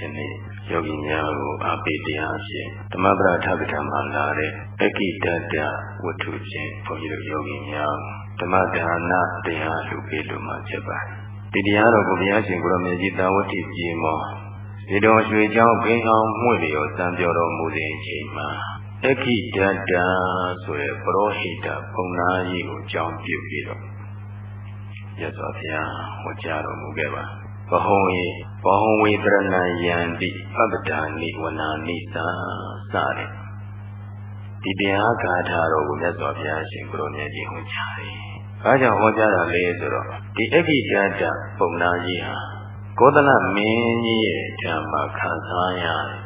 ယနေ့ယောဂီများကိုအားပေးတရားဖြင့်ဓမ္မပရထကထာမှာလာတဲ့အကိတတဝတ္ထုချင်းဘုန်းကြီးတို့ယောဂီများဓမ္မဒါနတရားလူပေးလို့မှာဖြစ်ပါတယ်ဒီတရားတော်ကိုဘုရားရှင်ကိုရမေကြီးတာဝတ္ထိပြေမောဒီတော်ရွှေချောင်းဂိမ်းအောင်မှုလျော်စံပြောတော်မူတဲ့အချိန်မှာအခိတတဆိုရယ်ပရောဟိတပုံနာကြီးကိုကြောင်းပြုပြီးတော့ရသော်ဘုရားဟောကြားတော်မူခဲ့ပါ ဘဟုံေဘဟုံဝေတရဏယံတိပပ္ပဒာနိဝနာနိသာစတဲ့ဒီတရားဂါထာတော်ကိုမြတ်စွာဘုရားရှင်ကိုရောမြတ်ကြီးဟောကြားတယ်။ဘာကြောင့်ဟောကြားတာလဲဆိုတော့ဒီအခိတတပုံနာကြီးဟာကောသလမင်းကြီးရဲ့ဓမ္မခံစားရတဲ့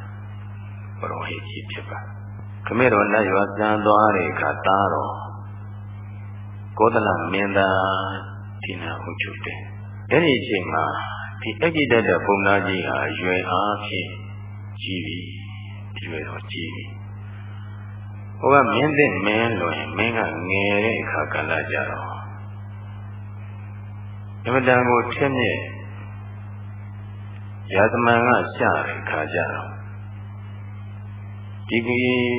ဘရောဟိကြီးဖြစ်ပါခမေတော်နတ်ရွာစံသွားတဲ့အခါသားတော်ကောသလမင်းသားဒီနာဟုတ်ချုပ်တယ်အဲ့ဒီအချိန်မှာ ဒီအကိတတပုံနာကြီးဟာအရွယ်အားဖြင့်ကြီးပြီအရွယ်တော့ကြီးပြီဟိုကမင်းတဲ့မင်းလို့ရင်မင်းကငယ်တဲ့အခါကလည်းကြတော့အမတန်ကိုထက်မြက်ရာသမန်ကရှာတဲ့အခါကြတော့ဒီကြီး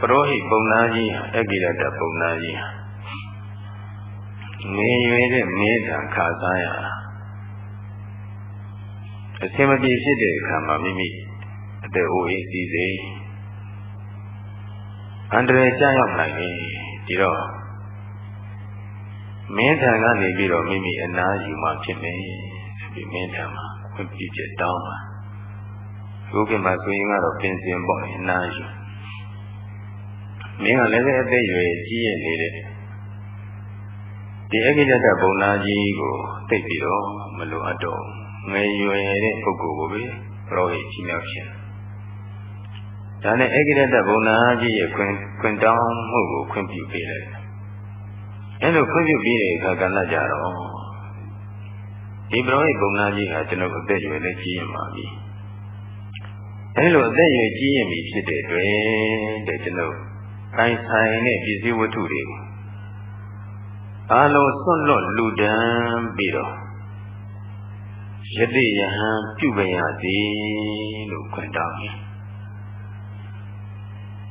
ပရောဟိတ်ပုံနာကြီးဟာအကိရတပုံနာကြီးဟာနေရွယ်တဲ့မေတ္တာခါစားရတာ အစင်မပြေဖြစ်တဲ့အခါမှာမိမိအသက်အိုးအိမ်စီစိမ်အန္တရာယ်ကြောက်ရောက်နိုင်တယ်ဒီတော့မင်းထံကနေပြီးတော့မိမိအနာယူမှဖြစ်မယ်ဒီမင်းထံမှာခွင့်ပြုချက်တောင်းပါဘုရားမှာဆိုရင်ကတော့ပင်စင်ပေါ့အနာယူမင်းကလည်းအသက်ရွယ်ကြီးရနေတဲ့ဒီအကိတတဘုံနာကြီးကိုသိပြီးတော့မလိုအပ်တော့ ငယ်ရွယ်တဲ့ပုဂ္ဂိုလ်ကိုပဲပရောဟိတ်ကြီးမြောက်ရှင်ဒါနဲ့အကိတတဘုံနာကြီးရဲ့ခွင်ခွင်တောင်းမှုကိုခွင့်ပြုပေးလိုက်အဲလိုခွင့်ပြုပြီးတဲ့အခါကလည်းကြတော့ဒီပရောဟိတ်ဘုံနာကြီးဟာကျွန်တော်အသက်ရွယ်နဲ့ကြီးရင်ပါပြီအဲလိုအသက်ရွယ်ကြီးရင်ပြီဖြစ်တဲ့တွင်တဲ့ကျွန်တော်ပိုင်ဆိုင်တဲ့ပစ္စည်းဝတ္ထုတွေကိုအလုံးစွန့်လွတ်လူဒန်းပြီးတော့ ယတိယဟံပြုပရသည်လို့ခွင့်တောင်းတယ်။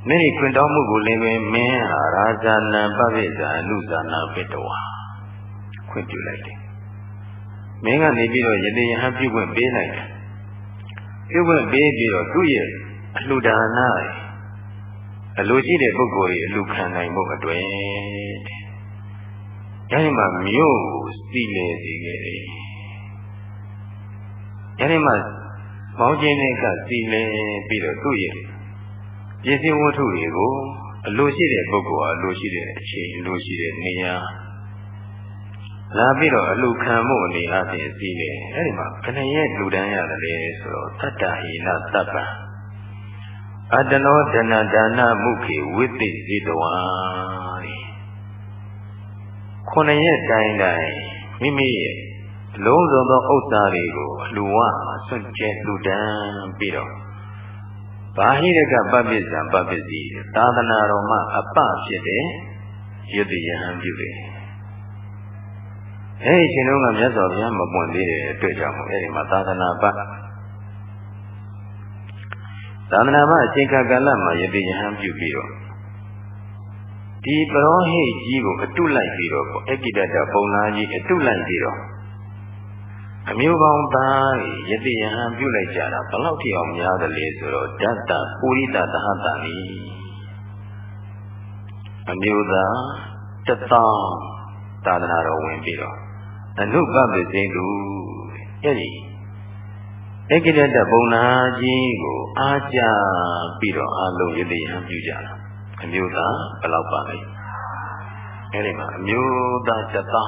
မိခွင့်တောင်းမှုကိုလည်းပဲမင်းဟာရာဇာနံပပိဇာအနုဇာနာပိတဝါခွင့်ပြုလိုက်တယ်။မင်းကနေပြီးတော့ယတိယဟံပြုခွင့်ပေးလိုက်တယ်။ပြုခွင့်ပေးပြီးတော့သူ့ရဲ့အလှူဒါနအလိုရှိတဲ့ပုဂ္ဂိုလ်ကြီးအလှူခံနိုင်ဖို့အတွက်အဲဒီမှာမြို့ကိုစီလေစေခဲ့တယ် အဲဒီမှာမောင်းကျင်းတဲ့ကစီလေပြီးတော့သူ့ရဲ့ပစ္စည်းဝတ္ထုတွေကိုအလိုရှိတဲ့ပုဂ္ဂိုလ်ဟာအလိုရှိတဲ့အချိန်အလိုရှိတဲ့နေရာလာပြီးတော့အလူခံမှုအနေအချင်းစီးတယ်အဲဒီမှာခဏရဲ့လူတန်းရတယ်လေဆိုတော့တတ္တဟိနသဗ္ဗံအတနောဒနာဒါနမုခေဝိသိဇိတဝါခုနှစ်ရက်တိုင်းတိုင်းမိမိရဲ့ လုံးစုံသောဥစ္စာတွေကိုအလူဝမှာစွန့်ကြဲလူတန်းပြီးတော့ဘာဟိရကပပိစ္ဆံပပိစီသာသနာတော်မှာအပဖြစ်တဲ့ယုတ်ယဟန်ပြုတယ်အဲဒီအချိန်တုန်းကမြတ်စွာဘုရားမပွင့်သေးတဲ့အတွက်ကြောင့်အဲဒီမှာသာသနာပသာသနာ့အချိန်ကာလမှာယတိယဟန်ပြုပြီးတော့ဒီပရောဟိတ်ကြီးကိုအတုလိုက်ပြီးတော့အကိတတပုံနာကြီးအတုလိုက်ပြီးတော့ အမျိုးပေါင်းသားယတိယဟန်ပြုလိုက်ကြတာဘလောက်ထိအောင်များတယ်လေဆိုတော့ဓာတ္တပုရိသသဟတန်ဤအမျိုးသားတသောသာသနာတော်ဝင်ပြီးတော့အနုပပစိတုအဲ့ဒီအကိတတပုံနာကြီးကိုအားကြပြီးတော့အလုံးယတိဟန်ပြုကြတာအမျိုးသားဘယ်လောက်ပါလဲအဲဒီမှာအမျိုးသားတသော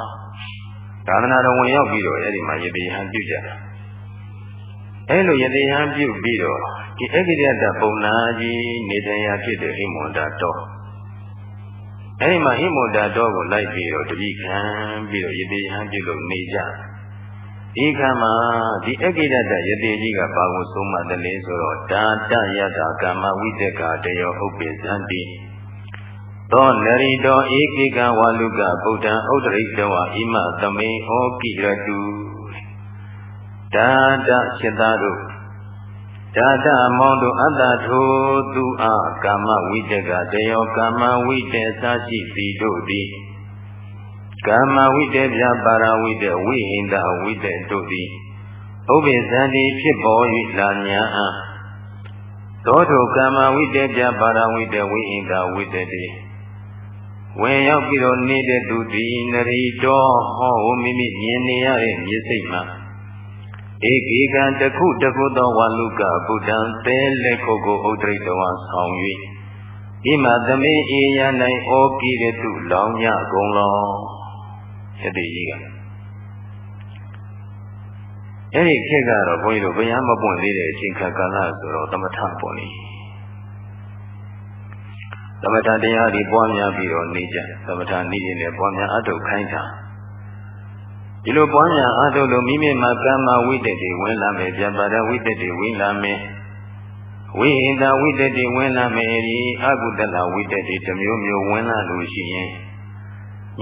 သာသနာတော်ဝင်ရောက်ပြီးတော့အဲဒီမှာယတိဟန်ပြုကြတာအဲလိုယတိဟန်ပြုပြီးတော့ဒီအကိရိယတပုံနာကြီးနေတရားဖြစ်တဲ့ဟိမွန်တာတော်အဲဒီမှာဟိမွန်တာတော်ကိုလိုက်ပြီးတော့တတိခံပြီးတော့ယတိဟန်ပြုလို့နေကြဒီကမှာဒီအကိရတယတိကြီးကဘာကိုဆုံးမတယ်လဲဆိုတော့ဒါတယတာကာမဝိတ္တကတယောဥပ္ပေသန္တိ သောနရိတောဧကိကဝါလုကဗုဒ္ဓံဥဒရိတဝဣမသမိန်ဩကိရတုဒါတစိတ္တတို့ဒါတမောင်တို့အတ္တထိုသူအားကာမဝိတကတယောကာမဝိတေသရှိသည်တို့သည်ကာမဝိတေပြပါရဝိတေဝိဟိန္ဒဝိတေတို့သည်ဥပ္ပဇန္တိဖြစ်ပေါ်၍လာညာအားသောတုကာမဝိတေပြပါရဝိတေဝိဟိန္ဒဝိတေတိ ဝင်ရောက်ပြီးတော့နေတဲ့သူသည်နရီတော်ဟောမိမိမြင်နေရတဲ့မျက်စိမှာဧကေကံတခုတခုသောဝါလုကဗုဒ္ဓံသဲလက်ခုကိုဥဒိတဝါဆောင်၍ဤမှာသမေအေယ၌ဩကိရတုလောင်ညကုန်လောယတိကြီးကအဲ့ဒီခေတ်ကတော့ဘုန်းကြီးတို့ဘုရားမပွင့်သေးတဲ့အချိန်ခါကာလဆိုတော့သမထပွင့်နေ သမထတရားတွေပွားများပြီးတော့နေကြသမထနေရင်လည်းပွားများအထုတ်ခိုင်းတာဒီလိုပွားများအားထုတ်လို့မိမိမှာကမ္မဝိတ္တတွေဝင်လာမယ်ဗျာပါဒဝိတ္တတွေဝင်လာမယ်ဝိဟိတဝိတ္တတွေဝင်လာမယ်ဒီအကုသလဝိတ္တတွေတစ်မျိုးမျိုးဝင်လာလို့ရှိရင်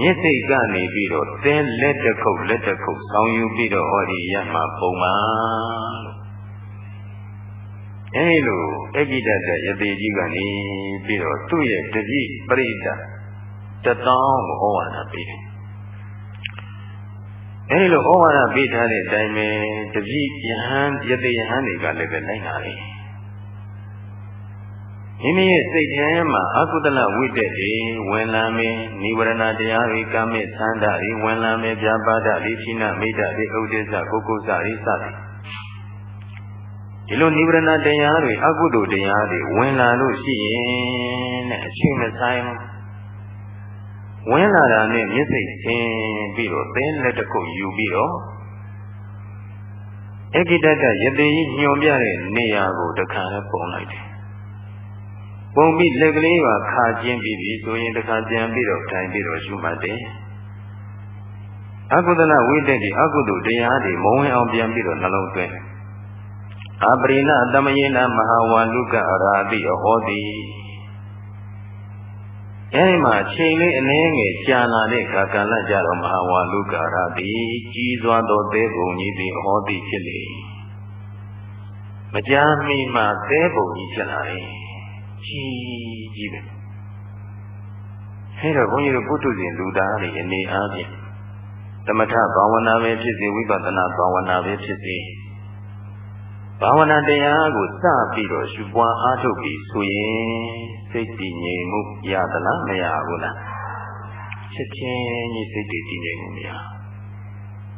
ညစ်စိတ်ကနေပြီးတော့သင်လက်တစ်ခုပ်လက်တစ်ခုပ်ဆောင်းယူပြီးတော့ဟောဒီရမှာပုံမှန်လို့ အဲဒီလိုအဂိတတယတိကြီးကနေပြီးတော့သူ့ရဲ့တတိပရိဒတတောင်းကိုဟောဝါဒပေးတယ်အဲဒီလိုဩဝါဒပေးထားတဲ့အတိုင်းပဲတပည့်ယဟန်ယတိယဟန်တွေကလည်းပဲလိုက်လာတယ်မိမိရဲ့စိတ်ထဲမှာအကုသလဝိတ္တတွေဝင်လာမယ်နိဝရဏတရားတွေကာမိသန္တာတွေဝင်လာမယ်ဗျာပါဒလိခိနမိတ္တတွေဥဒိစ္စပုဂ္ဂုစရိစသည် ဒီလိုနိဗ္ဗာန်တရားတွေအကုသိုလ်တရားတွေဝင်လာလို့ရှိရင်တဲ့အချိန်မဆိုင်ဘူးဝင်လာတာနဲ့မျက်စိဆင်းပြီးတော့သင်းလက်တစ်ခုယူပြီးတော့အကိတတယတိညွန်ပြတဲ့နေရာကိုတခါနဲ့ပုံလိုက်တယ်။ပုံပြီးလက်ကလေးပါခါကျင်းပြီးပြီဆိုရင်တခါပြန်ပြီးတော့ထိုင်ပြီးတော့ရှုမှတ်တယ်။အကုသလဝိတ္တိအကုသိုလ်တရားတွေမဝင်အောင်ပြန်ပြီးတော့နှလုံးသွင်းတယ်။ အပရိဏတမယေနမဟာဝါလုကအရာတိဟောတိအဲဒီမှာချိန်လေးအနည်းငယ်ကြာလာတဲ့ခါကာလကြတော့မဟာဝါလုကာရသည်ကြီးစွာသောသဲပုံကြီးသည်ဟောသည်ဖြစ်လေမကြာမီမှာသဲပုံကြီးဖြစ်လာတယ်ကြီးကြီးပဲအဲတော့ဘုန်းကြီးတို့ပုထုဇဉ်လူသားတွေအနေအားဖြင့်သမထဘာဝနာပဲဖြစ်စေဝိပဿနာဘာဝနာပဲဖြစ်စေ ဘာဝနာတရားကိုစပြီးတော့ရှုပွားအားထုတ်ပြီးဆိုရင်စိတ်တည်ငြိမ်မှုရသလားမရဘူးလားချက်ချင်းကြီးစိတ်တည်ငြိမ်မှုမရ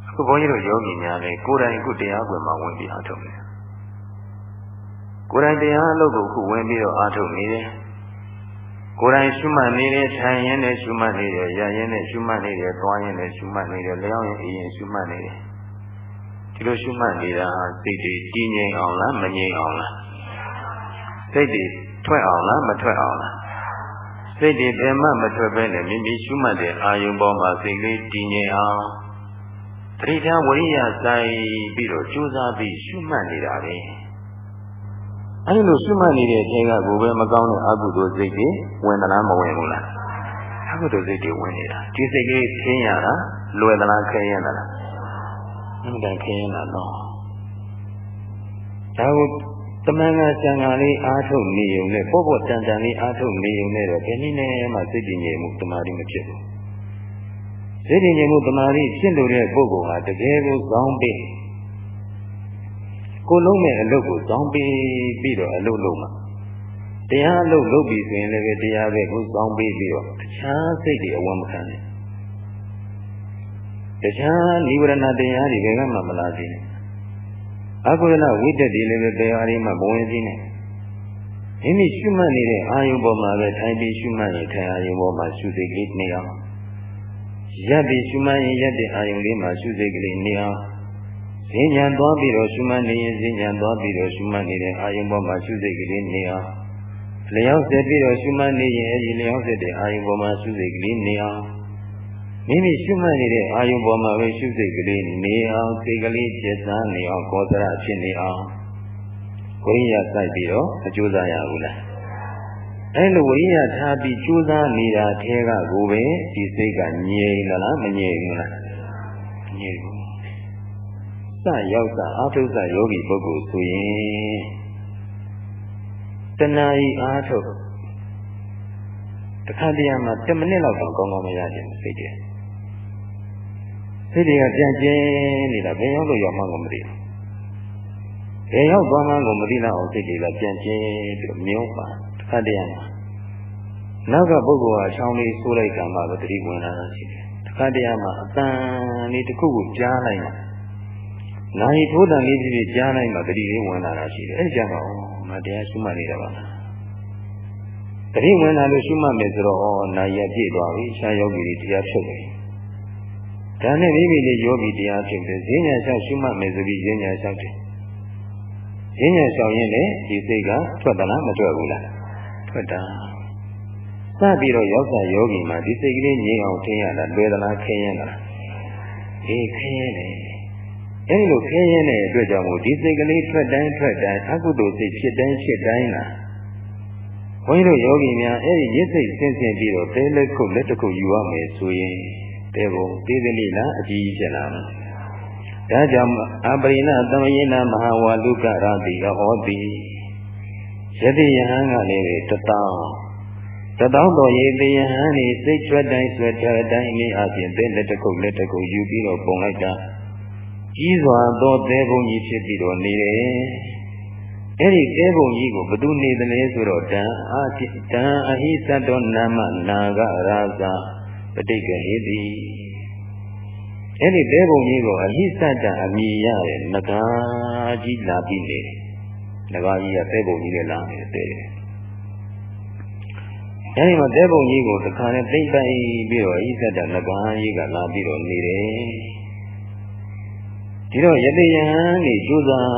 အခုဘုန်းကြီးတို့ယောဂီများလည်းကိုယ်တိုင်ကိုတရားကွယ်မှာဝင်ပြီးအားထုတ်တယ်ကိုယ်တိုင်တရားအလုပ်ကိုခုဝင်ပြီးတော့အားထုတ်နေတယ်ကိုယ်တိုင်ရှုမှတ်နေတယ်ထိုင်ရင်လည်းရှုမှတ်နေတယ်ရရင်လည်းရှုမှတ်နေတယ်သွားရင်လည်းရှုမှတ်နေတယ်လျောင်းရင်အေးရင်ရှုမှတ်နေတယ် ဒီလိုရှုမှတ်နေတာစိတ်တွေတည်ငြိမ်အောင်လားမငြိမ်အောင်လားစိတ်တွေထွက်အောင်လားမထွက်အောင်လားစိတ်တွေဘယ်မှမထွက်ဘဲနဲ့မိမိရှုမှတ်တဲ့အာယုံပေါ်မှာစိတ်လေးတည်ငြိမ်အောင်တတိယဝိရိယဆိုင်ပြီးတော့ကြိုးစားပြီးရှုမှတ်နေတာပဲအဲဒီလိုရှုမှတ်နေတဲ့အချိန်ကကိုယ်ပဲမကောင်းတဲ့အကုသိုလ်စိတ်တွေဝင်သလားမဝင်ဘူးလားအကုသိုလ်စိတ်တွေဝင်နေတာဒီစိတ်လေးခင်းရတာလွယ်သလားခဲရတာလား အင်းတန်ခင်းရတာတော့ဒါကိုတမန်ကစံဃာလေးအားထုတ်နေုံနဲ့ပေါ့ပေါ့တန်တန်လေးအားထုတ်နေုံနဲ့တော့ဘယ်နည်းနဲ့မှစိတ်တည်ငြိမ်မှုတမာတိမဖြစ်ဘူးစိတ်တည်ငြိမ်မှုတမာတိဖြစ်လို့တဲ့ပုဂ္ဂိုလ်ဟာတကယ်ကိုဇောင်းပေးကိုလုံးမဲ့အလုပ်ကိုဇောင်းပေးပြီးတော့အလုပ်လုပ်မှာတရားအလုပ်လုပ်ပြီးဆိုရင်လည်းတရားပဲကိုဇောင်းပေးပြီးတော့တခြားစိတ်တွေအဝမ်းမခံနဲ့ တခြားနိဗ္ဗာန်တရားတွေဘယ်ကမှမလာသေးဘူးအကုသလဝိတ္တတွေလည်းပဲဘယ်ဟာတွေမှမဝင်စည်းနဲ့မိမိရှုမှတ်နေတဲ့အာယုပေါ်မှာပဲထိုင်ပြီးရှုမှတ်ရင်ထိုင်အာယုပေါ်မှာရှုစိတ်ကလေးနေအောင်ရပ်ပြီးရှုမှတ်ရင်ရပ်တဲ့အာယုလေးမှာရှုစိတ်ကလေးနေအောင်ဈဉ္ညာသွားပြီးတော့ရှုမှတ်နေရင်ဈဉ္ညာသွားပြီးတော့ရှုမှတ်နေတဲ့အာယုပေါ်မှာရှုစိတ်ကလေးနေအောင်လျောက်ဆက်ပြီးတော့ရှုမှတ်နေရင်အဲဒီလျောက်ဆက်တဲ့အာယုပေါ်မှာရှုစိတ်ကလေးနေအောင် မိမိရှုမှတ်နေတဲ့အာယုပေါ်မှာပဲရှုစိတ်ကလေးနေအောင်စိတ်ကလေးကျက်စားနေအောင်ကောသရဖြစ်နေအောင်ဝိရိယစိုက်ပြီးတော့အကျိုးစားရဘူးလားအဲလိုဝိရိယထားပြီးကြိုးစားနေတာထဲကကိုပဲဒီစိတ်ကငြိမ်လားမငြိမ်ဘူးလားငြိမ်ဘူးစရောက်စအာထုစယောဂီပုဂ္ဂိုလ်ဆိုရင်ဏှာဤအားထုတ်တခါတည်းမှာ10မိနစ်လောက်တော့ကောင်းကောင်းမရခြင်းစိတ်တည်း စိတ်တွေကပြန်ကျင်းနေတာဘယ်ရောက်လို့ရောက်မှကိုမသိဘူးဘယ်ရောက်သွားမှကိုမသိတော့အောင်စိတ်တွေကပြန်ကျင်းပြီးတော့မြုံပါတခါတည်းမှာနောက်ကပုဂ္ဂိုလ်ဟာချောင်းလေးဆိုးလိုက်ကံမှာပဲတတိဝင်လာတာရှိတယ်တခါတည်းမှာအတန်လေးတစ်ခုကိုကြားလိုက်တာနိုင်ထိုးတန်လေးဖြစ်ဖြစ်ကြားလိုက်မှတတိလေးဝင်လာတာရှိတယ်အဲ့ဒီကြောင့်ငါတရားရှိမှနေတာပါတတိဝင်လာလို့ရှိမှမယ်ဆိုတော့ဩနာရပြည့်သွားပြီရှားယောဂီတွေတရားဖြုတ်တယ် ဒါနဲ့မိမိလေးယောဂီတရားဖြုတ်တယ်ဈဉ္ညာလျှောက်ရှိမှမယ်ဆိုပြီးဈဉ္ညာလျှောက်တယ်ဈဉ္ညာလျှောက်ရင်လည်းဒီစိတ်ကထွက်သလားမထွက်ဘူးလားထွက်တာစပြီးတော့ရောက်စာယောဂီမှာဒီစိတ်ကလေးငြိမ်အောင်ထင်ရတာလွယ်သလားခင်းရလားအေးခင်းရတယ်အဲဒီလိုခင်းရတဲ့အတွက်ကြောင့်မို့ဒီစိတ်ကလေးထွက်တိုင်းထွက်တိုင်းအကုသိုလ်စိတ်ဖြစ်တိုင်းဖြစ်တိုင်းလားဘုန်းကြီးတို့ယောဂီများအဲဒီရစ်စိတ်ဆင်းဆင်းပြီးတော့တဲလက်ခုလက်တစ်ခုယူရမယ်ဆိုရင် တဲဘုံသေးသေးလေးလားအကြီးကြီးဖြစ်လာမှာဒါကြောင့်အပရိဏသမယေနမဟာဝါလုကရတိဟောတိယတိယဟန်ကလည်းတတောင်းတတောင်းတော်ရေတေယဟန်နေစိတ်ချွတ်တိုင်းဆွတ်တဲ့အတိုင်းအင်းအပြင်တဲလက်တစ်ခုလက်တစ်ခုယူပြီးတော့ပုံလိုက်တာကြီးစွာသောသဲဘုံကြီးဖြစ်ပြီးတော့နေတယ်အဲ့ဒီသဲဘုံကြီးကိုဘသူနေသလဲဆိုတော့တံအာတိတံအဟိသတ္တောနာမနာဂရာဇာ ပဋိက္ခဟိတိအဲ့ဒီသဲဘုံကြီးကိုအဟိသတ္တအမိရတဲ့ငကားကြီးလာပြီးနေတယ်ငကားကြီးကသဲဘုံကြီးနဲ့လာနေတယ်အဲဒီမှာသဲဘုံကြီးကိုတခါနဲ့သိမ့်ပိုက်ပြီးတော့အဟိသတ္တငကားကြီးကလာပြီးတော့နေတယ်ဒီတော့ယတိယဟန်နေကြိုးစား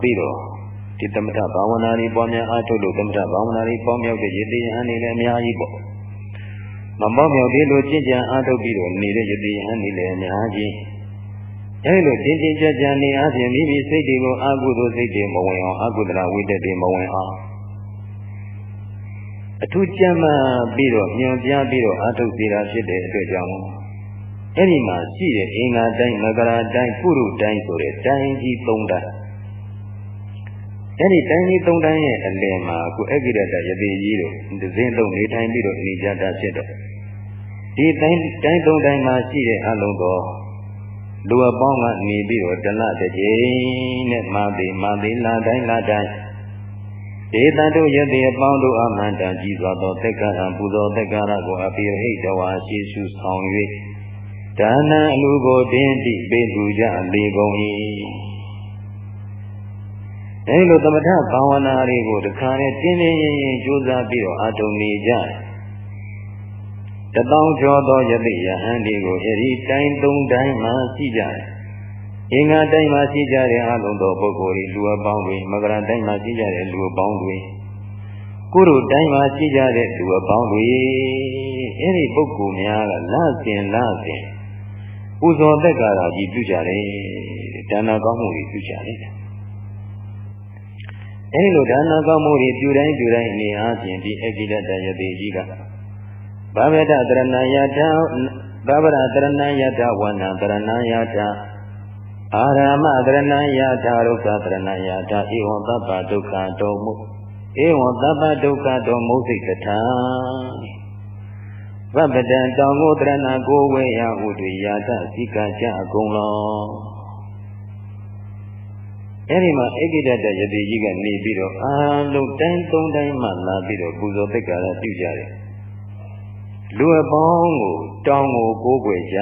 ပြီးတော့ဒီသမထဘာဝနာတွေပွားများအားထုတ်လို့သမထဘာဝနာတွေပေါင်းမြောက်တဲ့ယတိယဟန်နေလည်းအများကြီးပေါ့ မပေါင်းမြောက်သေးလို့ကြင်ကြံအားထုတ်ပြီးတော့နေတဲ့ယတိယဟန်နေလည်းအများကြီးအဲဒီလိုတင်းတင်းကြပ်ကြပ်နေအားဖြင့်မိမိစိတ်တွေကိုအာဟုသောစိတ်တွေမဝင်အောင်အာဟုဒရာဝိတ္တတွေမဝင်အောင်အထူးကြမ်းမှပြီးတော့ညွန်ပြပြီးတော့အာထုတ်စေတာဖြစ်တဲ့အတွက်ကြောင့်အဲ့ဒီမှာရှိတဲ့အင်္ဂါတိုင်းမကရာတိုင်းပုရုတိုင်းဆိုတဲ့တိုင်းကြီး၃တိုင်း အဲ့ဒီတိုင်းကြီး၃တိုင်းရဲ့အလယ်မှာအခုအဂိရတယတိကြီးတို့ဒဇင်းလုံးနေထိုင်ပြီးတော့နေကြတာဖြစ်တော့ဒီတိုင်းတိုင်း၃တိုင်းမှာရှိတဲ့အလုံးသောလူအပေါင်းကနေပြီးတော့တလတစ်ကြိမ်နဲ့မာတိမာတိလာတိုင်းလာတိုင်းဒေသတို့ယတိအပေါင်းတို့အမှန်တန်ကြီးစွာသောသက္ကရာပူဇော်သက္ကရာကိုအပိဟိတဝါရှိစုဆောင်၍ဒါနအလူကိုတင်းတိပေးလူကြလေကုန်၏ အဲလိုသမထဘာဝနာတွေကိုတခါနဲ့တင်းတင်းရင်ရင်ကြိုးစားပြီးတော့အထုံနေကြတယ်တပေါင်းကျော်သောယတိယဟန်တွေကိုအဲဒီတိုင်းသုံးတိုင်းမှာရှိကြတယ်အင်္ဂါတိုင်းမှာရှိကြတဲ့အလုံးသောပုဂ္ဂိုလ်တွေလူအပေါင်းတွေမကရတိုင်းမှာရှိကြတဲ့လူအပေါင်းတွေကုရုတိုင်းမှာရှိကြတဲ့လူအပေါင်းတွေအဲဒီပုဂ္ဂိုလ်များကလစဉ်လစဉ်ပူဇော်သက်ကာရာကြီးပြုကြတယ်ဒါနကောင်းမှုတွေပြုကြတယ် အဲဒီလိုဒါနကောင်းမှုတွေပြုတိုင်းပြုတိုင်းအနေအားဖြင့်ဒီအကိလတယတိကြီးကဘာဝေဒတရဏယထာဘာဝရတရဏယထာဝဏတရဏယထာအာရမတရဏယထာဒုက္ခတရဏယထာဧဝံသဗ္ဗဒုက္ခတောမုဧဝံသဗ္ဗဒုက္ခတောမုစိတ်တထာဗဗ္ဗတံတောင်ကိုတရဏကိုဝေယဟုတွေယာတစိကကြအကုန်လော အဲ့ဒီမှာဧကိတတယတိကြီးကနေပြီးတော့အာလုံးတိုင်းသုံးတိုင်းမှလာပြီးတော့ပူဇော်ပိက္ခာရပြုကြတယ်လူအပေါင်းကိုတောင်းကိုကိုးကွယ်ကြ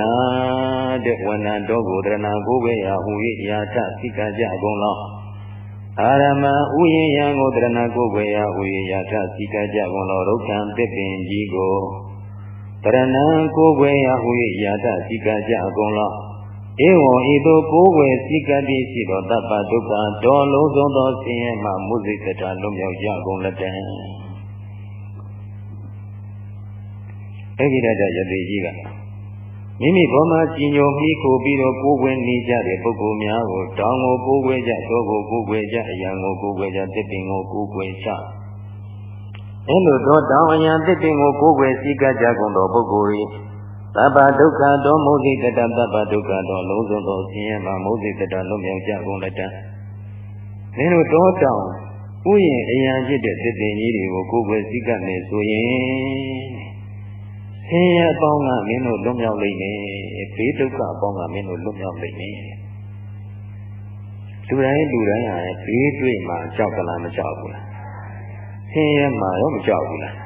တဲ့ဝဏ္ဏတော်ကိုတရဏကိုးကွယ်ရာဟူ၍ယာထစိကကြအကုန်လောအာရမဥယျယံကိုတရဏကိုးကွယ်ရာဟူ၍ယာထစိကကြအကုန်လောရုက္ခံသစ်ပင်ကြီးကိုတရဏကိုးကွယ်ရာဟူ၍ယာထစိကကြအကုန်လော ဧဝံဤသို့ကိုးကွယ်စိကတိရှိသောတပ္ပဒုက္ခဒေါ်လုံးစုံသောဆင်းရဲမှမုစိတ္တလွန်မြောက်ကြကုန်လက်တံအဲ့ဒီတည်းယတိကြီးကမိမိဘောမှာကြည်ညိုမိခိုပြီးတော့ကိုယ်ဝင်နေကြတဲ့ပုဂ္ဂိုလ်များကိုတောင်းကိုကိုယ်ွယ်ကြတော့ကိုကိုယ်ွယ်ကြအယံကိုကိုယ်ွယ်ကြတစ်ပင်ကိုကိုယ်ွယ်ကြအဲလိုတော့တောင်းအယံတစ်ပင်ကိုကိုယ်ွယ်စည်းကပ်ကြကုန်သောပုဂ္ဂိုလ်၏ သဗ္ဗဒုက္ခတောမုဒိတတသဗ္ဗဒုက္ခတောလုံးစုံသောဆင်းရဲမှမုဒိတတလွတ်မြောက်ကြကုန်လက်တံမင်းတို့တောတောင်းဥယျာဉ်အရာဖြစ်တဲ့တည်တည်ကြီးတွေကိုကိုယ်ွယ်စည်းကပ်နေဆိုရင်ဆင်းရဲအပေါင်းကမင်းတို့လွတ်မြောက်လိမ့်မယ်ဘေးဒုက္ခအပေါင်းကမင်းတို့လွတ်မြောက်လိမ့်မယ်လူတိုင်းလူတိုင်းဟာဘေးတွေ့မှကြောက်ကလားမကြောက်ဘူးလားဆင်းရဲမှရောမကြောက်ဘူးလား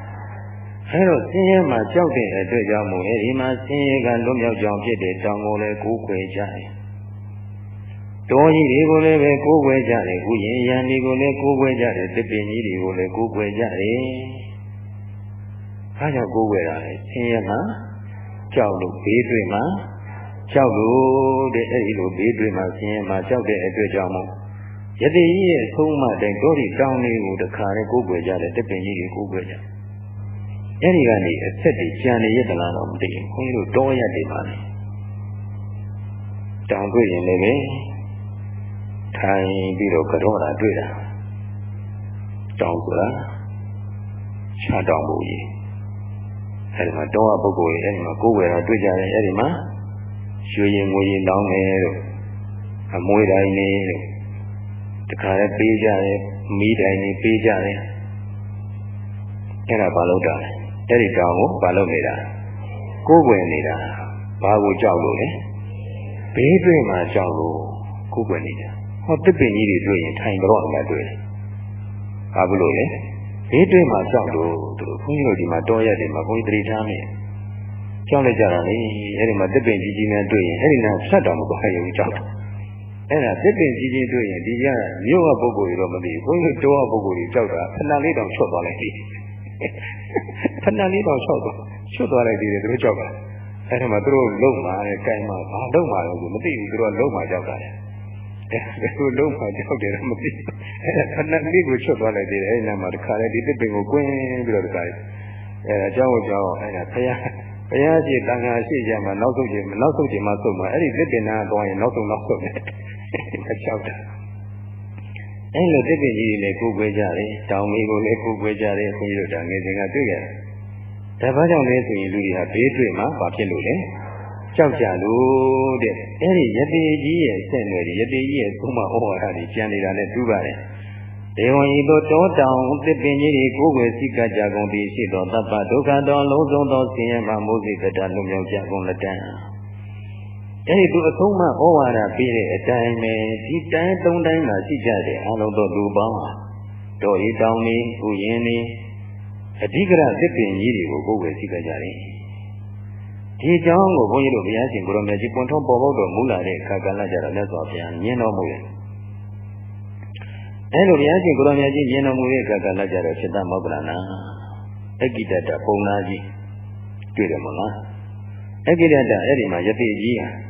အဲတော့ဆင်းရဲမှကြောက်တဲ့အတွက်ကြောင့်မို့အဲဒီမှာဆင်းရဲကလွတ်မြောက်ကြောင်ဖြစ်တဲ့တောင်ကိုလည်းကိုးကွယ်ကြတယ်တော်ကြီးတွေကိုလည်းပဲကိုးကွယ်ကြတယ်ဥယျာဉ်ရံတွေကိုလည်းကိုးကွယ်ကြတယ်တပင်ကြီးတွေကိုလည်းကိုးကွယ်ကြတယ်အားကြောင့်ကိုးကွယ်တာလေဆင်းရဲမှကြောက်လို့ဘေးတွေ့မှကြောက်လို့တဲ့အဲ့ဒီလိုဘေးတွေ့မှဆင်းရဲမှကြောက်တဲ့အတွက်ကြောင့်မို့ယတိကြီးရဲ့ဆုံးမတဲ့တောရီတောင်းလေးကိုတခါလေကိုးကွယ်ကြတယ်တပင်ကြီးတွေကိုးကွယ်ကြ အဲ့ဒီကနေအဆက်တွေကြံနေရသလားတော့မသိဘူးခွန်ကြီးတို့တောရက်တွေပါလေတောင်တွေ့ရင်လည်းထိုင်ပြီးတော့ကြောတာတွေ့တာတောင်းဆိုတာခြားတောင်းဖို့ကြီးအဲဒီမှာတောကပုဂ္ဂိုလ်ကြီးအဲဒီမှာကိုယ်ဝယ်တာတွေ့ကြတယ်အဲဒီမှာရွှေရင်ငွေရင်တောင်းတယ်လို့အမွေတိုင်းနေလို့တခါလည်းပေးကြတယ်မီးတိုင်းနေပေးကြတယ်အဲ့ဒါဘာလို့တာလဲ အဲ့ဒီတောင်းကိုဘာလို့နေတာကိုယ်ဝယ်နေတာဘာကိုကြောက်လို့လဲဘေးတွေ့မှာကြောက်လို့ကိုယ်ဝယ်နေတာဟောတစ်ပင်ကြီးတွေတွေ့ရင်ထိုင်တော့အမှတွေ့တယ်။ဘာလို့လဲ။ဘေးတွေ့မှာကြောက်လို့သူတို့ခွင်းတို့ဒီမှာတောရက်တွေမှာခွင်းတတိထားမယ်။ကြောက်လိုက်ကြတာလေ။အဲ့ဒီမှာတစ်ပင်ကြီးကြီးနဲ့တွေ့ရင်အဲ့ဒီနာဆက်တော်မသွားရုံကြောက်တယ်။အဲ့ဒါတစ်ပင်ကြီးကြီးတွေ့ရင်ဒီရမြို့ကပုဂ္ဂိုလ်တွေတော့မသိဘူး။ခွင်းတို့တောကပုဂ္ဂိုလ်တွေကြောက်တာခဏလေးတောင်ချွတ်သွားလိုက်ပြီ။ ခဏလေးတောင်ချွတ်သွားချွတ်သွားလိုက်သေးတယ်သူတို့ကြောက်တာ။အဲ့ဒါမှသူတို့လုံမှာနဲ့ကြိုင်မှာဘာလုံမှာလဲဆိုမသိဘူးသူတို့ကလုံမှာကြောက်တာလေ။အဲလိုလုံးမှကြောက်တယ်မသိဘူးအဲခဏလေးကိုချွတ်သွားလိုက်သေးတယ်အဲဒီနားမှာတခါလေဒီတစ်ပင်ကိုကွင်းပြီးတော့တခါလေအဲအကြောင်းအကြောင်းအဲဒါဘုရားဘုရားရှိတန်ခါရှိကြမှာနောက်ဆုံးချိန်နောက်ဆုံးချိန်မှဆုံးမှာအဲ့ဒီတစ်ပင်နာသွားရင်နောက်ဆုံးနောက်ဆုံးတယ်အကြောက်တာ အဲလိုတစ်ပင်ကြီးတွေလည်းကိုယ်ွယ်ကြတယ်တောင်မီကိုလည်းကိုယ်ွယ်ကြတယ်ခွန်ကြီးတို့ဒါငယ်စဉ်ကတွေ့ရတယ်ဒါဘာကြောင့်လဲဆိုရင်လူတွေဟာဘေးတွေ့မှာဘာဖြစ်လို့လဲကြောက်ကြလို့တဲ့အဲ့ဒီယတိကြီးရဲ့အဆင့်တွေယတိကြီးရဲ့သုံးမဩဝါဒတွေကျန်နေတာနဲ့တူပါတယ်ဒေဝံဤသို့တောတောင်သစ်ပင်ကြီးတွေကိုယ်ွယ်စိကကြကုန်သည်ရှိသောသဗ္ဗဒုက္ခတောလုံးစုံသောဆင်းရဲမှမိုးစိတ္တလွန်မြောက်ကြကုန်လက်တံ အဲ့ဒီသူအဆုံးမဩဝါဒပေးတဲ့အတိုင်းပဲဒီတိုင်းသုံးတိုင်းမှာရှိကြတဲ့အလုံးသောလူပေါင်းတော်ဤတောင်ဤဥယျင်ဤအဓိကရသစ်ပင်ကြီးတွေကိုကိုယ်ွယ်စိကကြတယ်ဒီအကြောင်းကိုဘုန်းကြီးတို့ဘုရားရှင်ကိုရောင်မြတ်ကြီးပွန်ထုံးပေါ်ပေါက်တော်မူလာတဲ့အခါကလည်းကြတော့မြတ်စွာဘုရားမြင်တော်မူတယ်အဲလိုဘုရားရှင်ကိုရောင်မြတ်ကြီးမြင်တော်မူတဲ့အခါကလည်းကြတော့စိတ္တမောက္ကလနာအကိတတပုံနာကြီးတွေ့တယ်မဟုတ်လားအကိတတအဲ့ဒီမှာယတိကြီးဟာ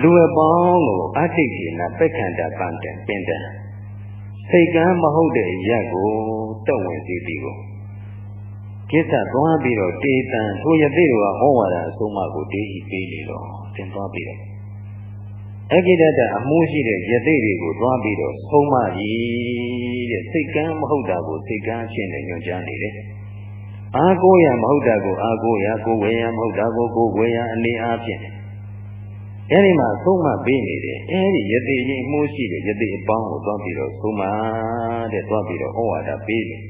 လူအပေါင်းကိုအဋ္ဌိကေနပက္ခန္တပန္တံပင်တံစိတ်ကမ်းမဟုတ်တဲ့ရက်ကိုတုံ့ဝင်စီပြီးကိုကိစ္စသွားပြီးတော့တေတံထိုယသိတို့ကဟောဝါဒအဆုံးအမကိုတေးဤပေးနေတော့သင်သွားပြီးတော့အကိတတအမှုရှိတဲ့ယသိတွေကိုသွားပြီးတော့ဆုံးမကြီးတဲ့စိတ်ကမ်းမဟုတ်တာကိုစိတ်ကမ်းရှင်းနဲ့ညွှန်ကြားနေတယ်အာကိုရမဟုတ်တာကိုအာကိုရကိုဝေရမဟုတ်တာကိုကိုဝေရအနေအားဖြင့် အဲဒီမှာဆုံးမပေးနေတယ်အဲဒီယသိကြီးမှုရှိတဲ့ယသိအပေါင်းကိုသွားပြီးတော့ဆုံးမတဲ့သွားပြီးတော့ဩဝါဒပေးတယ်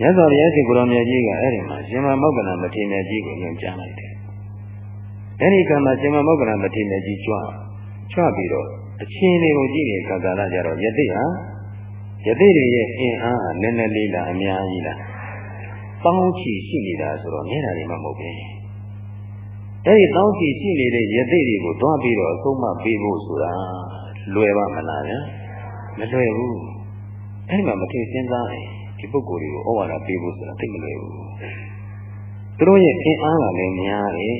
မြတ်စွာဘုရားရှင်ကိုရောင်မြတ်ကြီးကအဲ့ဒီမှာရှင်မမောက္ကလမထေရမြတ်ကြီးကိုညွှန်ကြားလိုက်တယ်။အဲ့ဒီကံမှာရှင်မမောက္ကလမထေရမြတ်ကြီးကြွကြွပြီးတော့အချင်းတွေကိုကြည့်နေကာလကြတော့ယတိဟာယတိတွေရဲ့အင်အားနည်းနည်းလေးလားအများကြီးလားတောင်းချီရှိနေတာဆိုတော့မြဲတာတွေမှမဟုတ်ဘူး။ အဲ့ဒီတောင်းချီရှိနေတဲ့ယတိတွေကိုတွားပြီးတော့အဆုံးမပေးဖို့ဆိုတာလွယ်ပါမလားဗျာ။မလွယ်ဘူး။အဲ့ဒီမှာမထင်စဉ်းစားရင်ဒီပုဂ္ဂိုလ်တွေကိုဩဝါဒပေးဖို့ဆိုတာသိမလွယ်ဘူးသူတို့ရဲ့အင်အားကလည်းများတယ်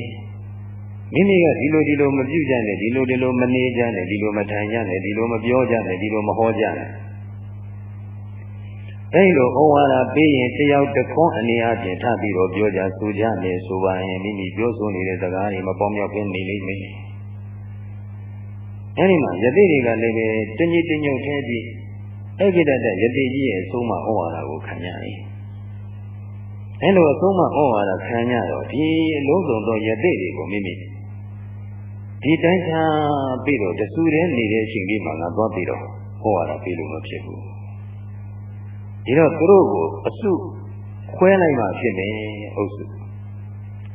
မိမိကဒီလိုဒီလိုမပြုကြနဲ့ဒီလိုဒီလိုမနေကြနဲ့ဒီလိုမထိုင်ကြနဲ့ဒီလိုမပြောကြနဲ့ဒီလိုမဟောကြနဲ့ အဲ့လိုဩဝါဒပေးရင်တယောက်တခွန်းအနေအချင်းထပ်ပြီးတော့ပြောကြဆိုကြမယ်ဆိုပါရင်မိမိပြောဆိုနေတဲ့စကားတွေမပေါမြောက်ဘဲနေလိမ့်မယ်အဲ့ဒီမှာယသိတွေကလည်းပဲတညစ်တညုတ်ထဲပြီးအဂိတတယတိကြီးရဲ့အဆုံးမဩဝါဒကိုခံရတယ်။အဲလိုအဆုံးမဩဝါဒခံရတော့ဒီအလုံးစုံသောယတိတွေကိုမိမိဒီတိုင်းချပြီးတော့တဆူတဲ့နေတဲ့အချိန်လေးမှာငါသွားပြီးတော့ဩဟောရတာပြေလို့မဖြစ်ဘူး ဒီတော့သူတို့ကိုအစုခွဲလိုက်မှဖြစ်တယ်အုပ်စု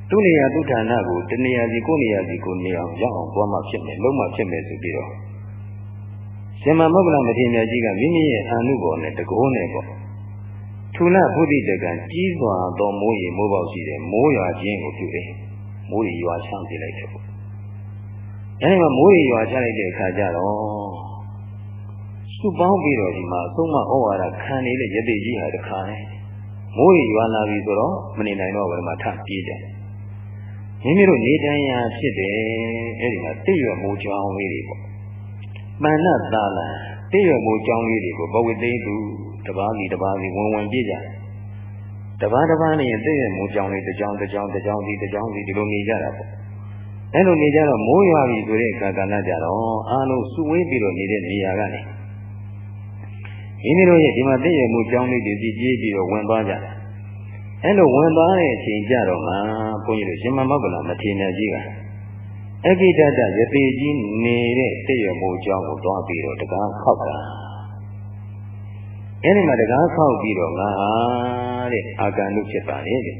သူ့နေရာသူ့ဌာနကိုတနေရာစီကိုနေရာစီကိုနေအောင်ရောက်အောင်သွားမှဖြစ်မယ်လုံးမှဖြစ်မယ်ဆိုပြီးတော့ရှင်မမဂ္ဂလမထေရကြီးကမိမိရဲ့အာနုဘော်နဲ့တကောနဲ့ပေါ့ထူလဘုဒ္ဓတကံကြီးစွာသောမိုးရေမိုးပေါက်ရှိတယ်မိုးရွာခြင်းကိုပြုတယ်မိုးရေရွာချမ်းပြလိုက်တယ်ပေါ့အဲဒီမှာမိုးရေရွာချလိုက်တဲ့အခါကျတော့ စုပေါင်းပြီးတော့ဒီမှာအဆုံးမဩဝါဒခံနေတဲ့ယတိကြီးဟာတခါနဲ့မိုးရေရွာလာပြီဆိုတော့မနေနိုင်တော့ဘယ်မှာထပြေးတယ်မိမိတို့နေတိုင်းရာဖြစ်တယ်အဲဒီမှာတိရွယ်မိုးကြောင်းလေးတွေပေါ့မန္နသာလံတိရွယ်မိုးကြောင်းလေးတွေကိုဘဝသိသူတပါးစီတပါးစီဝင်ဝင်ပြည့်ကြတယ်တပါးတပါးနဲ့တိရွယ်မိုးကြောင်းလေးတစ်ကြောင်းတစ်ကြောင်းတစ်ကြောင်းစီတစ်ကြောင်းစီဒီလိုနေကြတာပေါ့အဲလိုနေကြတော့မိုးရွာပြီဆိုတဲ့အခါကလည်းကြတော့အားလုံးစုဝေးပြီးတော့နေတဲ့နေရာကနေ မိမိတို့ရဲ့ဒီမှာသိရမှုကြောင်းလေးတွေကြည့်ကြည့်ပြီးတော့ဝင်သွားကြတယ်အဲလိုဝင်သွားတဲ့အချိန်ကြတော့မှဘုန်းကြီးတို့ရှင်မမောက္ကလမထေရကြီးကအဂိတတရသေးကြီးနေတဲ့သိရမှုကြောင်းကိုတွားပြီးတော့တကားခောက်တာအဲဒီမှာတကားခောက်ပြီးတော့ငါတဲ့အာဂန္တုဖြစ်ပါလေတဲ့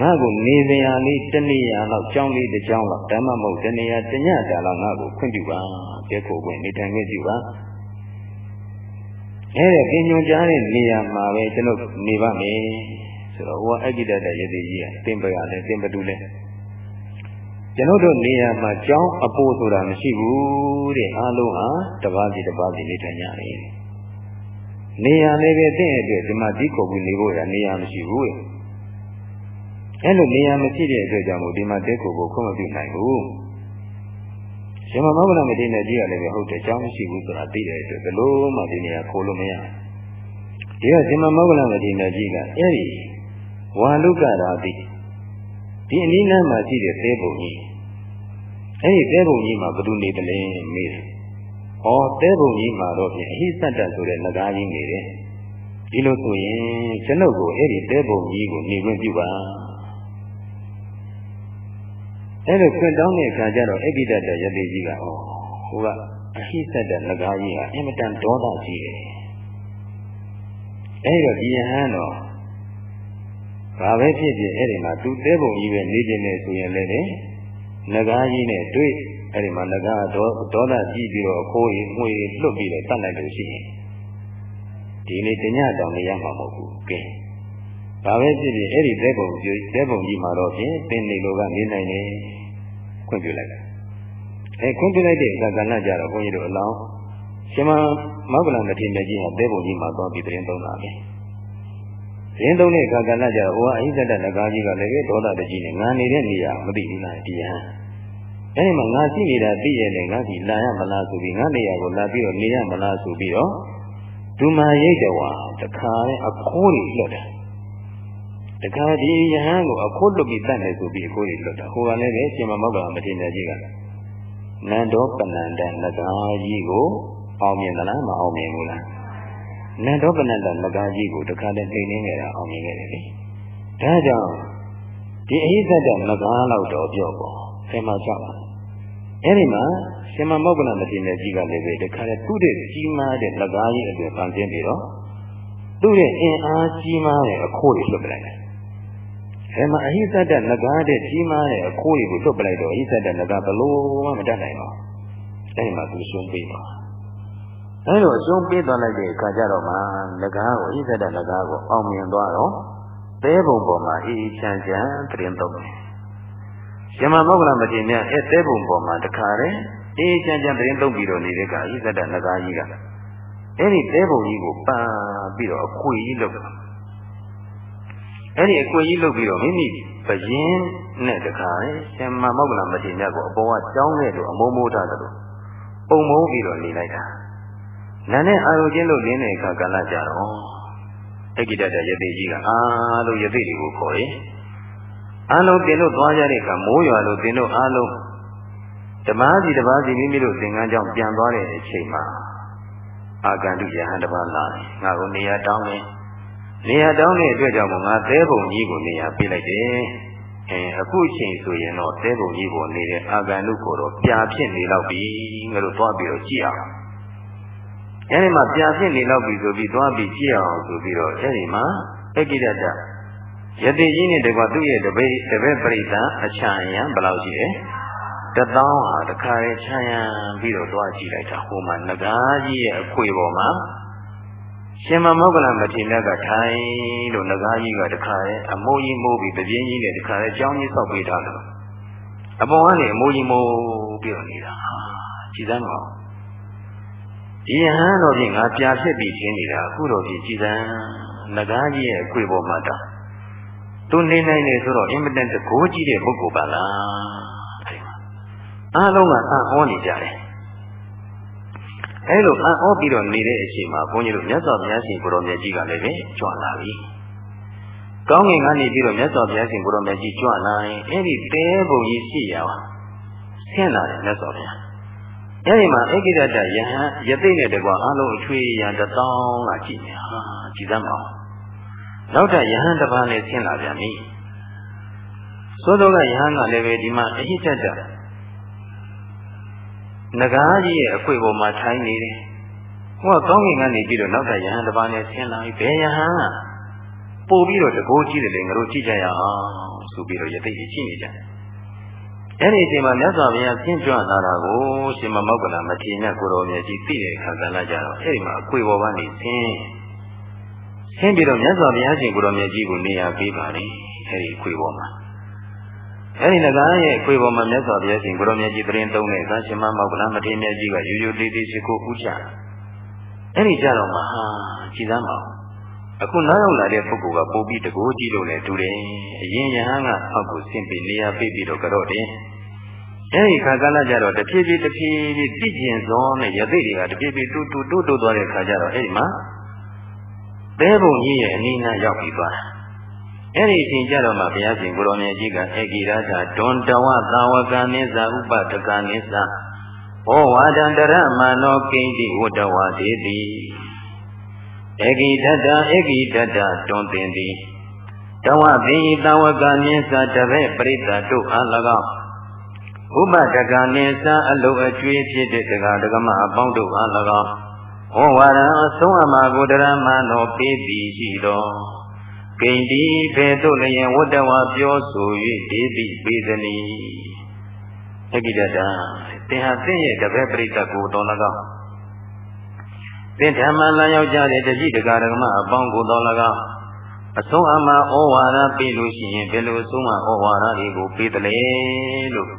ငါကိုနေစရာလေးတနေရာလောက်ကြောင်းလေးတစ်ကြောင်းလောက်ဓမ္မမဟုတ်တနေရာတညတာလောက်ငါကိုခွင့်ပြုပါကျဲဖို့ဝင်နေထိုင်ခဲ့ကြည့်ပါ အဲ့ဒါပညွန်ကြားတဲ့နေရာမှာပဲကျွန်တော်နေပါမယ်ဆိုတော့ဟိုအဂိတတရသေးကြီးကတင်ပရတယ်တင်ပတူလဲကျွန်တော်တို့နေရာမှာကြောင်းအပိုးဆိုတာမရှိဘူးတဲ့အားလုံးဟာတပါးစီတပါးစီနေထိုင်ကြတယ်နေရာလည်းပဲတဲ့အတွက်ဒီမှာဒီခုတ်ပြီးနေဖို့ရနေရာမရှိဘူးအဲ့လိုနေရာမရှိတဲ့အတွက်ကြောင့်မို့ဒီမှာတဲ့ခုတ်ကိုခွင့်မပြုနိုင်ဘူး ရှင်မမောဂလမတိနဲ့ကြီးရလည်းပဲဟုတ်တယ်အကြောင်းမရှိဘူးဆိုတာသိတဲ့အတွက်ဘယ်လို့မှဒီနေရာခိုးလို့မရဒီကရှင်မမောဂလမတိနဲ့ကြီးကအဲ့ဒီဝါလုကရာတိဒီအနည်းနားမှာရှိတဲ့သဲပုံကြီးအဲ့ဒီသဲပုံကြီးမှာဘယ်သူနေတယ်လဲမေးတယ်။ဩသဲပုံကြီးမှာတော့ဖြင့်အဟိစတ္တဆိုတဲ့ငကားကြီးနေတယ်။ဒီလိုဆိုရင်ကျွန်ုပ်ကိုအဲ့ဒီသဲပုံကြီးကိုနေခွင့်ပြုပါ အဲ့လိုခွင့်တောင်းတဲ့အခါကျတော့အဂိတတယတိကြီးကဩဟိုကအဟိစက်တဲ့ငကားကြီးဟာအင်မတန်ဒေါသကြီးတယ်အဲ့တော့ဒီယဟန်တော့ဘာပဲဖြစ်ဖြစ်အဲ့ဒီမှာသူတဲပုံကြီးပဲနေကျင်နေဆိုရင်လည်းငကားကြီးနဲ့တွေ့အဲ့ဒီမှာငကားဒေါဒေါသကြီးပြီးတော့အခိုးကြီးငွေလွတ်ပြီးတော့တတ်လိုက်လို့ရှိရင်ဒီနေ့တညတောင်နေရမှာမဟုတ်ဘူးကဲ ဘာပဲဖြစ်ဖြစ်အဲ့ဒီတဲပုံကြီးတဲပုံကြီးမှာတော့ဖြင့်ပင်နေလိုကနေနိုင်တယ်ခွင့်ပြုလိုက်တာအဲခွင့်ပြုလိုက်တဲ့အခါကဏ္ဍကြတော့ဘုန်းကြီးတို့အလောင်းရှင်မမောဂလမထေရကြီးဟာတဲပုံကြီးမှာသွားပြီးသတင်းသုံးတာပဲသတင်းသုံးတဲ့အခါကဏ္ဍကြတော့ဟိုကအဟိသတ္တနဂါကြီးကလည်းပဲဒေါသတကြီးနဲ့ငါနေတဲ့နေရာမသိဘူးလားဒီဟန်အဲဒီမှာငါရှိနေတာသိရလေငါဒီလာရမလားဆိုပြီးငါနေရာကိုလာပြီးတော့နေရမလားဆိုပြီးတော့ဒုမာရိတ်တော်ဟာတခါနဲ့အခိုးတွေလွတ်တယ် တခါဒီယဟန်ကိုအခိုးလွတ်ပြီးတတ်တယ်ဆိုပြီးအခိုးတွေလွတ်တာဟိုကလည်းပဲရှင်မမောက္ကမထေရကြီးကနန္ဒောပနန္တနဂါကြီးကိုအောင်မြင်သလားမအောင်မြင်ဘူးလားနန္ဒောပနန္တနဂါကြီးကိုတခါတည်းနှိမ့်နေကြတာအောင်မြင်ခဲ့တယ်လေဒါကြောင့်ဒီအဟိသတ္တနဂါလောက်တော့ပြောပေါ့ဆယ်မကြောက်ပါအဲ့ဒီမှာရှင်မမောက္ကလမထေရကြီးကလည်းပဲတခါတည်းသူ့တဲ့ကြီးမားတဲ့နဂါကြီးအတွက်ဖန်ဆင်းပြီးတော့သူ့ရဲ့အင်အားကြီးမားတဲ့အခိုးတွေလွတ်ပလိုက်တယ် အဲမှာအဟိသတ္တငကားတဲ့ကြီးမားတဲ့အခိုးတွေကိုလွတ်ပလိုက်တော့အဟိသတ္တငကားဘလို့မှမတတ်နိုင်ပါဘူးအဲဒီမှာသူရှုံးပေးပါအဲလိုရှုံးပေးသွားလိုက်တဲ့အခါကျတော့မှငကားကိုအဟိသတ္တငကားကိုအောင်မြင်သွားတော့သဲပုံပေါ်မှာအေးချမ်းချမ်းသတင်းသုံးတယ်ယမမောက္ကလမထေရမြတ်အဲသဲပုံပေါ်မှာတခါတည်းအေးချမ်းချမ်းသတင်းသုံးပြီးတော့နေတဲ့ကအဟိသတ္တငကားကြီးကအဲ့ဒီသဲပုံကြီးကိုပန်ပြီးတော့အခွေကြီးလုပ် အဲ့ဒီအခွင့်ကြီးလုပ်ပြီးတော့မိမိပရင်နဲ့တခါရှင်မမောက္ကလမထေရမြတ်ကိုအပေါ်ကကြောင်းခဲ့လို့အမိုးမိုးထားတယ်လို့ပုံမိုးပြီးတော့နေလိုက်တာနာနဲ့အာရုံချင်းလို့လင်းတဲ့အခါကလည်းကြတော့အဂိတတယတိကြီးကအားလုံးယတိတွေကိုခေါ်တယ်အားလုံးတင်လို့သွားကြတဲ့အခါမိုးရွာလို့တင်လို့အားလုံးဓမ္မစီတပါးစီမိမိတို့သင်္ကန်းကြောင့်ပြန်သွားတဲ့အချိန်မှာအာဂန္တုယဟန်တပါးလာတယ်ငါကိုနေရာတောင်းတယ် နေရာတောင်းတဲ့အတွက်ကြောင့်ငါသဲပုံကြီးကိုနေရာပေးလိုက်တယ်။အဲအခုချိန်ဆိုရင်တော့သဲပုံကြီးကိုနေတဲ့အာဂန္တုကိုတော့ပြာဖြစ်နေတော့ပြီငါတို့သွားပြီးတော့ကြည့်အောင်အဲဒီမှာပြာဖြစ်နေတော့ပြီဆိုပြီးသွားပြီးကြည့်အောင်ဆိုပြီးတော့အဲဒီမှာအကိဒတယတိကြီးနဲ့တကွာသူ့ရဲ့တပည့်တပည့်ပရိသတ်အချမ်းရံဘယ်လောက်ရှိလဲတသောင်းဟာတခါရဲ့ချမ်းရံပြီးတော့သွားကြည့်လိုက်တာဟိုမှာငကားကြီးရဲ့အခွေပေါ်မှာ ရှင်မမောကလမထေရကထိုင်လို့ငကားကြီးကတခါရဲ့အမိုးကြီးမိုးပြီးတပြင်းကြီးနဲ့တခါရဲ့ကြောင်းကြီးဆောက်ပေးထားတယ်အပေါ်ကနေအမိုးကြီးမိုးပြီးတော့နေတာကြည်စမ်းပါဒီယဟန်တော်ဖြင့်ငါပြာဖြစ်ပြီးခြင်းနေတာအခုတော်ဖြင့်ကြည်စမ်းငကားကြီးရဲ့အခွေပေါ်မှာတာသူနေနိုင်နေဆိုတော့အင်မတန်တကိုးကြီးတဲ့ပုဂ္ဂိုလ်ပါလားအားလုံးကအံ့ဩနေကြတယ် အဲလိုအံ့ဩပြီးတော့နေတဲ့အချိန်မှာဘုန်းကြီးတို့မြတ်စွာဘုရားရှင်ကိုရောမြတ်ကြီးကလည်းပဲကြွလာပြီကောင်းငင်ကနေပြီးတော့မြတ်စွာဘုရားရှင်ကိုရောမြတ်ကြီးကြွလာရင်အဲ့ဒီတဲပုံကြီးရှိရပါဆင်းလာတယ်မြတ်စွာဘုရားအဲဒီမှာဧကိရတယဟန်ယသိနဲ့တကွာအလုံးအထွေရန်တသောင်းကကြည့်နေဟာကြည်သမ်းပါနောက်ထပ်ယဟန်တစ်ပါးနဲ့ဆင်းလာပြန်ပြီသို့တော့ကယဟန်ကလည်းပဲဒီမှာအဟိတတ ငကားကြီးရဲ့အခွေပေါ်မှာထိုင်နေတယ်ဟိုကကောင်းကင်ကနေပြီးတော့နောက်ထပ်ယဟန်တစ်ပါးနဲ့ဆင်းလာပြီဘယ်ယဟန်ပို့ပြီးတော့တကိုးကြည့်တယ်လေငါတို့ကြည့်ကြရအောင်ဆိုပြီးတော့ယသိကြီးကြည့်နေကြတယ်အဲ့ဒီအချိန်မှာမြတ်စွာဘုရားပြင့်ကြွလာတာကိုရှင်မမောက္ကလမထေရကိုတော်မြတ်ကြီးသိတဲ့အခါကလည်းကြတော့အဲ့ဒီမှာအခွေပေါ်ကနေဆင်းဆင်းပြီးတော့မြတ်စွာဘုရားရှင်ကိုတော်မြတ်ကြီးကိုနေရာပေးပါလေအဲ့ဒီအခွေပေါ်မှာ အဲ့ဒီငကားရဲ့အခွေပေါ်မှာမြတ်စွာဘုရားရှင်ကိုတော်မြတ်ကြီးတရင်သုံးတဲ့သာရှင်မမောက္ကလမထေရမြတ်ကြီးကရိုးရိုးသေးသေးရှိခိုးဥချအဲ့ဒီကြတော့မှဟာကြည်သမ်းပါအခုနောက်ရောက်လာတဲ့ပုဂ္ဂိုလ်ကပုံပြီးတကိုးကြည့်လို့လည်းတူတယ်အရင်ယဟန်ကအောက်ကိုဆင့်ပြီးနေရာပေးပြီးတော့ကြော့တယ်အဲဒီခါကလည်းကြတော့တဖြည်းဖြည်းတဖြည်းဖြည်းသိကျင်စောနဲ့ယသိတွေကတဖြည်းဖြည်းတူတူတိုးတိုးသွားတဲ့ခါကျတော့အဲဒီမှာသဲပုံကြီးရဲ့အနိနာရောက်ပြီးသွားတာ အဲ့ဒီအချိန်ကျတော့မှဘုရားရှင်ကိုရောင်မြတ်ကြီးကဧကိရသာဒွန်တဝသာဝကနိသဥပတကနိသဘောဝါဒံတရမနောကိဉ္တိဝတ္တဝါဒေတိဧကိတတဧကိတတတွန်တင်သည်တဝပိသာဝကနိသတပည့်ပရိသတ်တို့အား၎င်းဥပဒကနိသအလုအကျွေးဖြစ်တဲ့တရားဓမ္မအပေါင်းတို့အား၎င်းဟောဝါရအဆုံးအမကိုတရမနောပေးပြီးရှိတော် ဂိန္ဒီဖေတို့လျင်ဝတ္တဝါပြောဆို၍ဒေတိပေးသနီအကိတတသင်ဟာသင်ရဲ့တပည့်ပရိသတ်ကိုတော်၎င်းသင်ဓမ္မလာရောက်ကြတဲ့တတိတကာဓမ္မအပေါင်းကိုတော်၎င်းအဆုံးအမဩဝါဒပေးလို့ရှိရင်ဘယ်လိုအဆုံးအဩဝါဒတွေကိုပေးတယ်လဲလို့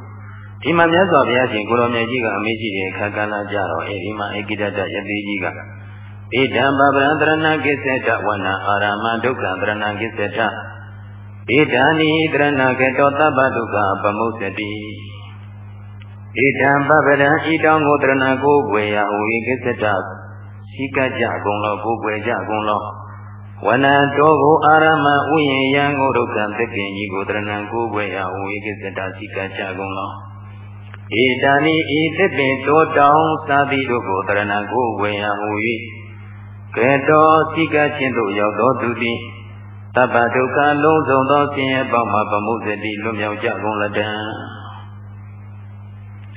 ဒီမှာမြတ်စွာဘုရားရှင်ကိုရောင်မြတ်ကြီးကအမေးရှိတဲ့အခါကလည်းကြတော့အဲဒီမှာဧကိတတယတိကြီးက ဣဒံပပရံတရဏကိစ္စတဝနာအာရမဒုက္ခတရဏကိစ္စတဣဒာနိတရဏကေတောတပ္ပဒုက္ခပမုစ္စတိဣဒံပပရံဤတောင်ကိုတရဏကိုွယ်ရဝေကိစ္စတရှိကကြကုန်လောကိုွယ်ကြကုန်လောဝနတောကိုအာရမဥယျယံကိုဒုက္ခသက္ကင်ကြီးကိုတရဏကိုွယ်ရဝေကိစ္စတရှိကကြကုန်လောဣဒာနိဤသစ်ပင်တောတောင်သာတိတို့ကိုတရဏကိုွယ်ရဟူ၏ ကဲတော်စိကချင်းတို့ရောက်တော်သူသည်တပ္ပဒုက္ခလုံးစုံသောဆင်းရဲပေါင်းမှပမှုစတိလွတ်မြောက်ကြကုန်လတံ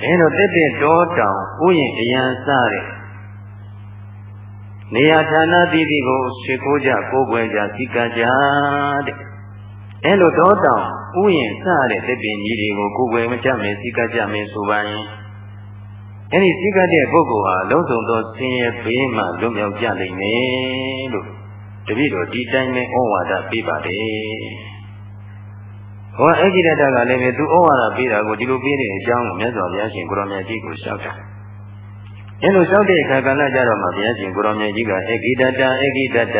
အဲတော့တက်တဲ့တောတောင်ဥယျာဉ်အရန်စတဲ့နေရာဌာနတည်တည်ကိုရှိခိုးကြကိုးကွယ်ကြစိကကြတဲ့အဲလိုတောတောင်ဥယျာဉ်စတဲ့တက်ပင်ကြီးတွေကိုကိုယ်ွယ်မကြမယ်စိကကြမယ်ဆိုပါရင် အဲ့ဒီစိတ်ကတဲ့ပုဂ္ဂိုလ်ဟာလုံးစုံသောဆင်းရဲဘေးမှလွတ်မြောက်ကြနိုင်မယ်လို့တပည့်တော်ဒီတိုင်းပဲဩဝါဒပေးပါတယ်။ဟောအဂိရတကလည်းပဲသူဩဝါဒပေးတာကိုဒီလိုပေးတဲ့အကြောင်းကိုမြတ်စွာဘုရားရှင်ကိုရောင်မြတ်ကြီးကိုရှောက်တာ။အဲလိုရှောက်တဲ့အခါကလည်းကြတော့မှဘုရားရှင်ကိုရောင်မြတ်ကြီးကအဂိတတအဂိတတ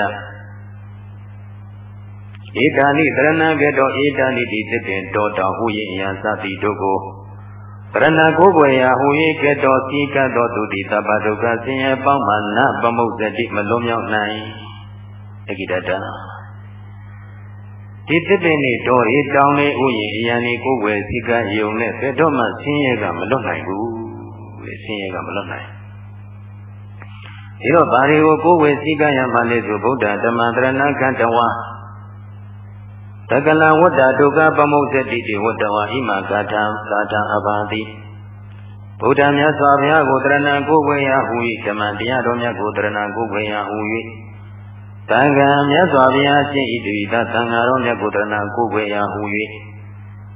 ဧတာနိတရဏဂတောဧတာနိတိသစ်ပင်တောတောဟုယင်ယံသတိတို့ကို ပရဏကိုယ်ွယ်ရာဟူ၍ကဲ့တော်စီကတ်တော်သူတိသဗ္ဗဒုက္ခဆင်းရဲပေါင်းမှနပမုတ်သတိမလွန်မြောက်နိုင်အကိတတဒီသစ်ပင်နေတော်ရီတောင်းနေဥယျာဉ်အရန်ဒီကိုယ်ွယ်စီကတ်ယုံနဲ့ဘယ်တော့မှဆင်းရဲကမလွတ်နိုင်ဘူးလေဆင်းရဲကမလွတ်နိုင်ဒီတော့ဘာတွေကိုကိုယ်ွယ်စီကတ်ရမှလဲဆိုဗုဒ္ဓဓမ္မတရဏကတဝါ တကလဝတ္တဒုက္ခပမုတ်တိတိဝတ္တဝါဣမကာထံကာထံအဘာတိဗုဒ္ဓမြတ်စွာဘုရားကိုတရဏံကိုယ်ွယ်ရာဟူ၏ဓမ္မတရားတော်မြတ်ကိုတရဏံကိုယ်ွယ်ရာဟူ၍သံဃာမြတ်စွာဘုရားရှင်ဤတည်သာသံဃာတော်မြတ်ကိုတရဏံကိုယ်ွယ်ရာဟူ၍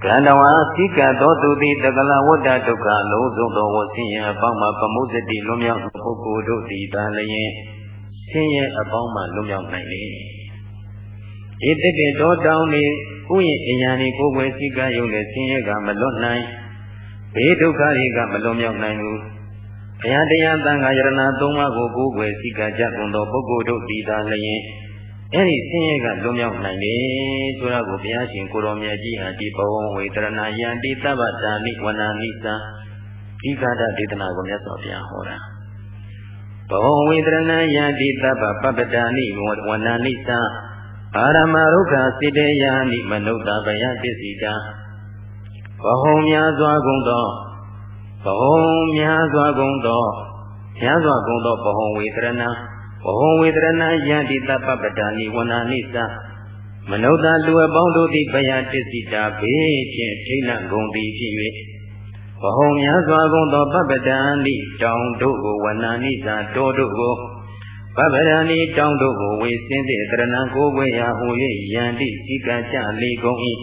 ကန္တဝါသိကသောသူသည်တကလဝတ္တဒုက္ခလုံးစုံသောဝဆင်းရဲအပေါင်းမှပမုစတိလွံ့မြောက်ပုဂ္ဂိုလ်တို့သည်သာလျင်ဆင်းရဲအပေါင်းမှလွံ့မြောက်နိုင်လေ။ ဤတကယ်တော်တောင်းနေဥယျာဉ်အရာတွေကိုယ်ွယ်စိကယုံနဲ့ဆင်းရဲကမလွတ်နိုင်ဘေးဒုက္ခတွေကမလွန်မြောက်နိုင်ဘူးဘုရားတရားသံဃာယရဏသုံးပါးကိုကိုးကွယ်စိကကြကုန်သောပုဂ္ဂိုလ်တို့ဒီသာလျင်အဲ့ဒီဆင်းရဲကလွန်မြောက်နိုင်တယ်ဆိုတာကိုဘုရားရှင်ကိုတော်မြတ်ကြီးဟာဒီဘဝဝေတရဏယံတိသဗ္ဗတာနိဝနာနိသံဒီကာဒဒေသနာကိုမြတ်စွာဘုရားဟောတာဘဝဝေတရဏယံတိသဗ္ဗပပ္ပတာနိဝနာနိသံ အာရမရုက္ခစေတေယံနိမနုဿဗယပစ္စည်းတာဘဟုံများစွာကုန်သောဘဟုံများစွာကုန်သောများစွာကုန်သောဘဟုံဝေဒရဏဘဟုံဝေဒရဏယန္တိတပပတ္တာနိဝနာနိသမနုဿလူအပေါင်းတို့သည်ဘယတစ္ဆိတာဘေးဖြင့်ထိတ်လန့်ကုန်သည်ဖြစ်၍ဘဟုံများစွာကုန်သောပပတ္တာနိတောင်တို့ကိုဝနာနိသတောတို့ကို ပပရဏီတောင်းတို့ကိုဝေစင်းသည့်တရဏံကိုဝေယဟူ၍ယန္တိစိကကြလေကုန်၏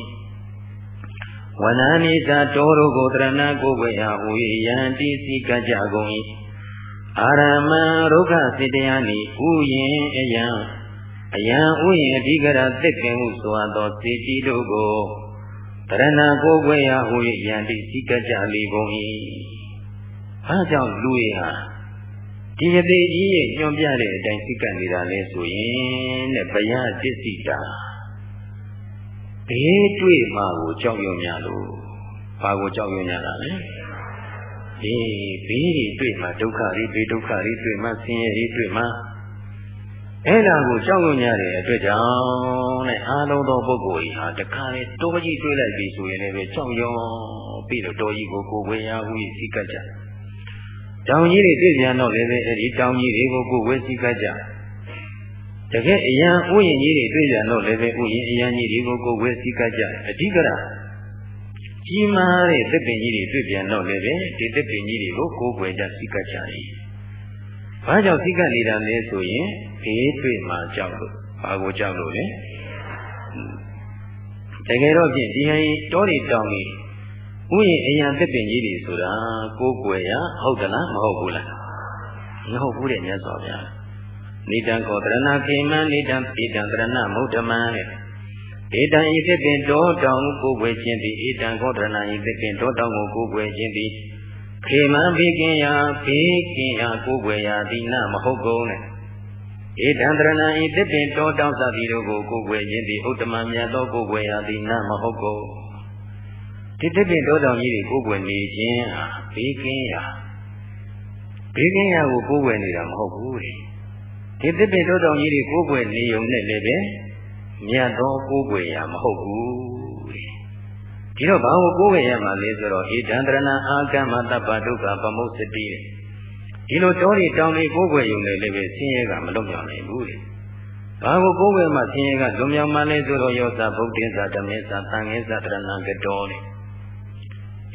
ဝနန္နိသာတောတို့ကိုတရဏကိုဝေယဟူ၏ယန္တိစိကကြကုန်၏အာရမံဒုက္ခစေတယနိဥယင်အယံအယံဥယင်အဓိကရသက်ကင်မှုဆိုအပ်သောစေတီတို့ကိုတရဏကိုဝေယဟူ၏ယန္တိစိကကြလေကုန်၏အားကြောင့်လူရဟာ ဒီယတိကြီးရဲ့ညွန်ပြတဲ့အတိုင်းစိတ်ကနေတာလဲဆိုရင်တဲ့ဘယတစ္ဆိတာဘေးတွေ့မှကိုကြောက်ရွံ့ရလို့ဘာကိုကြောက်ရွံ့ရတာလဲဒီဘေးတွေတွေ့မှဒုက္ခတွေဘေးဒုက္ခတွေတွေ့မှဆင်းရဲတွေတွေ့မှအဲ့ဒါကိုကြောက်ရွံ့ရတဲ့အတွက်ကြောင့်တဲ့အားလုံးသောပုဂ္ဂိုလ်ကြီးဟာတခါလေတောကြီးတွေ့လိုက်ပြီဆိုရင်လည်းကြောက်ရွံ့ပြီးတော့တောကြီးကိုကိုယ်ဝေရဝီစိတ်ကကြတော င်ကြီးတွေတွေ့ပြန်တော့လည်းပဲအဲဒီတောင်ကြီးတွေကိုကိုယ်ဝဲစိကကြတကယ်အရန်ဥယျာဉ်ကြီးတွေတွေ့ပြန်တော့လည်းပဲဥယျာဉ်အရန်ကြီးတွေကိုကိုယ်ဝဲစိကကြအဓိကရကြီးမားတဲ့သစ်ပင်ကြီးတွေတွေ့ပြန်တော့လည်းပဲဒီသစ်ပင်ကြီးတွေကိုကိုယ်ွယ်ကြစိကကြ၏ဘာကြောင့်စိကနေတာလဲဆိုရင်ဘေးတွေ့မှကြောက်လို့ဘာကိုကြောက်လို့လဲတကယ်တော့ဖြင့်ဒီဟန်တောတွေတောင်ကြီး ဥယျာဉ်အယံသစ်ပင်ကြီးတွေဆိုတာကိုယ်ွယ်ရဟုတ်သလားမဟုတ်ဘူးလားမဟုတ်ဘူးတဲ့မြတ်စွာဘုရားနိတံကောတရဏခေမံနိတံဣတံတရဏမုဒ္ဓမံတဲ့ဧတံဤသစ်ပင်တောတောင်ကိုယ်ွယ်ခြင်းသည်ဧတံကောတရဏဤသစ်ပင်တောတောင်ကိုကိုယ်ွယ်ခြင်းသည်ခေမံဘေကင်ယာဘေကင်ယာကိုယ်ွယ်ရာဒီနမဟုတ်ကုန်တဲ့ဧတံတရဏဤသစ်ပင်တောတောင်စသည်တို့ကိုကိုယ်ွယ်ခြင်းသည်ဥတ္တမမြတ်သောကိုယ်ွယ်ရာဒီနမဟုတ်ကုန် ဒီတစ်ပင်တောတောင်ကြီးတွေကိုကိုယ်ွယ်နေခြင်းဟာဘေးကင်းရာဘေးကင်းရာကိုကိုယ်ွယ်နေတာမဟုတ်ဘူးလေဒီတစ်ပင်တောတောင်ကြီးတွေကိုယ်ွယ်နေုံနဲ့လည်းပဲမြတ်သောကိုယ်ွယ်ရာမဟုတ်ဘူးလေဒီတော့ဘာကိုကိုယ်ွယ်ရမှာလဲဆိုတော့ဣဒံတရဏအာကမ္မတပ္ပဒုက္ခပမုစ္စတိဒီလိုတောတွေတောင်တွေကိုယ်ွယ်ယုံနဲ့လည်းပဲဆင်းရဲကမလွတ်မြောက်နိုင်ဘူးလေဘာကိုကိုယ်ွယ်မှဆင်းရဲကလွတ်မြောက်မှလဲဆိုတော့ယောသဗုဒ္ဓင်္သာဓမ္မေသာသံဃေသာတရဏကတော်လေ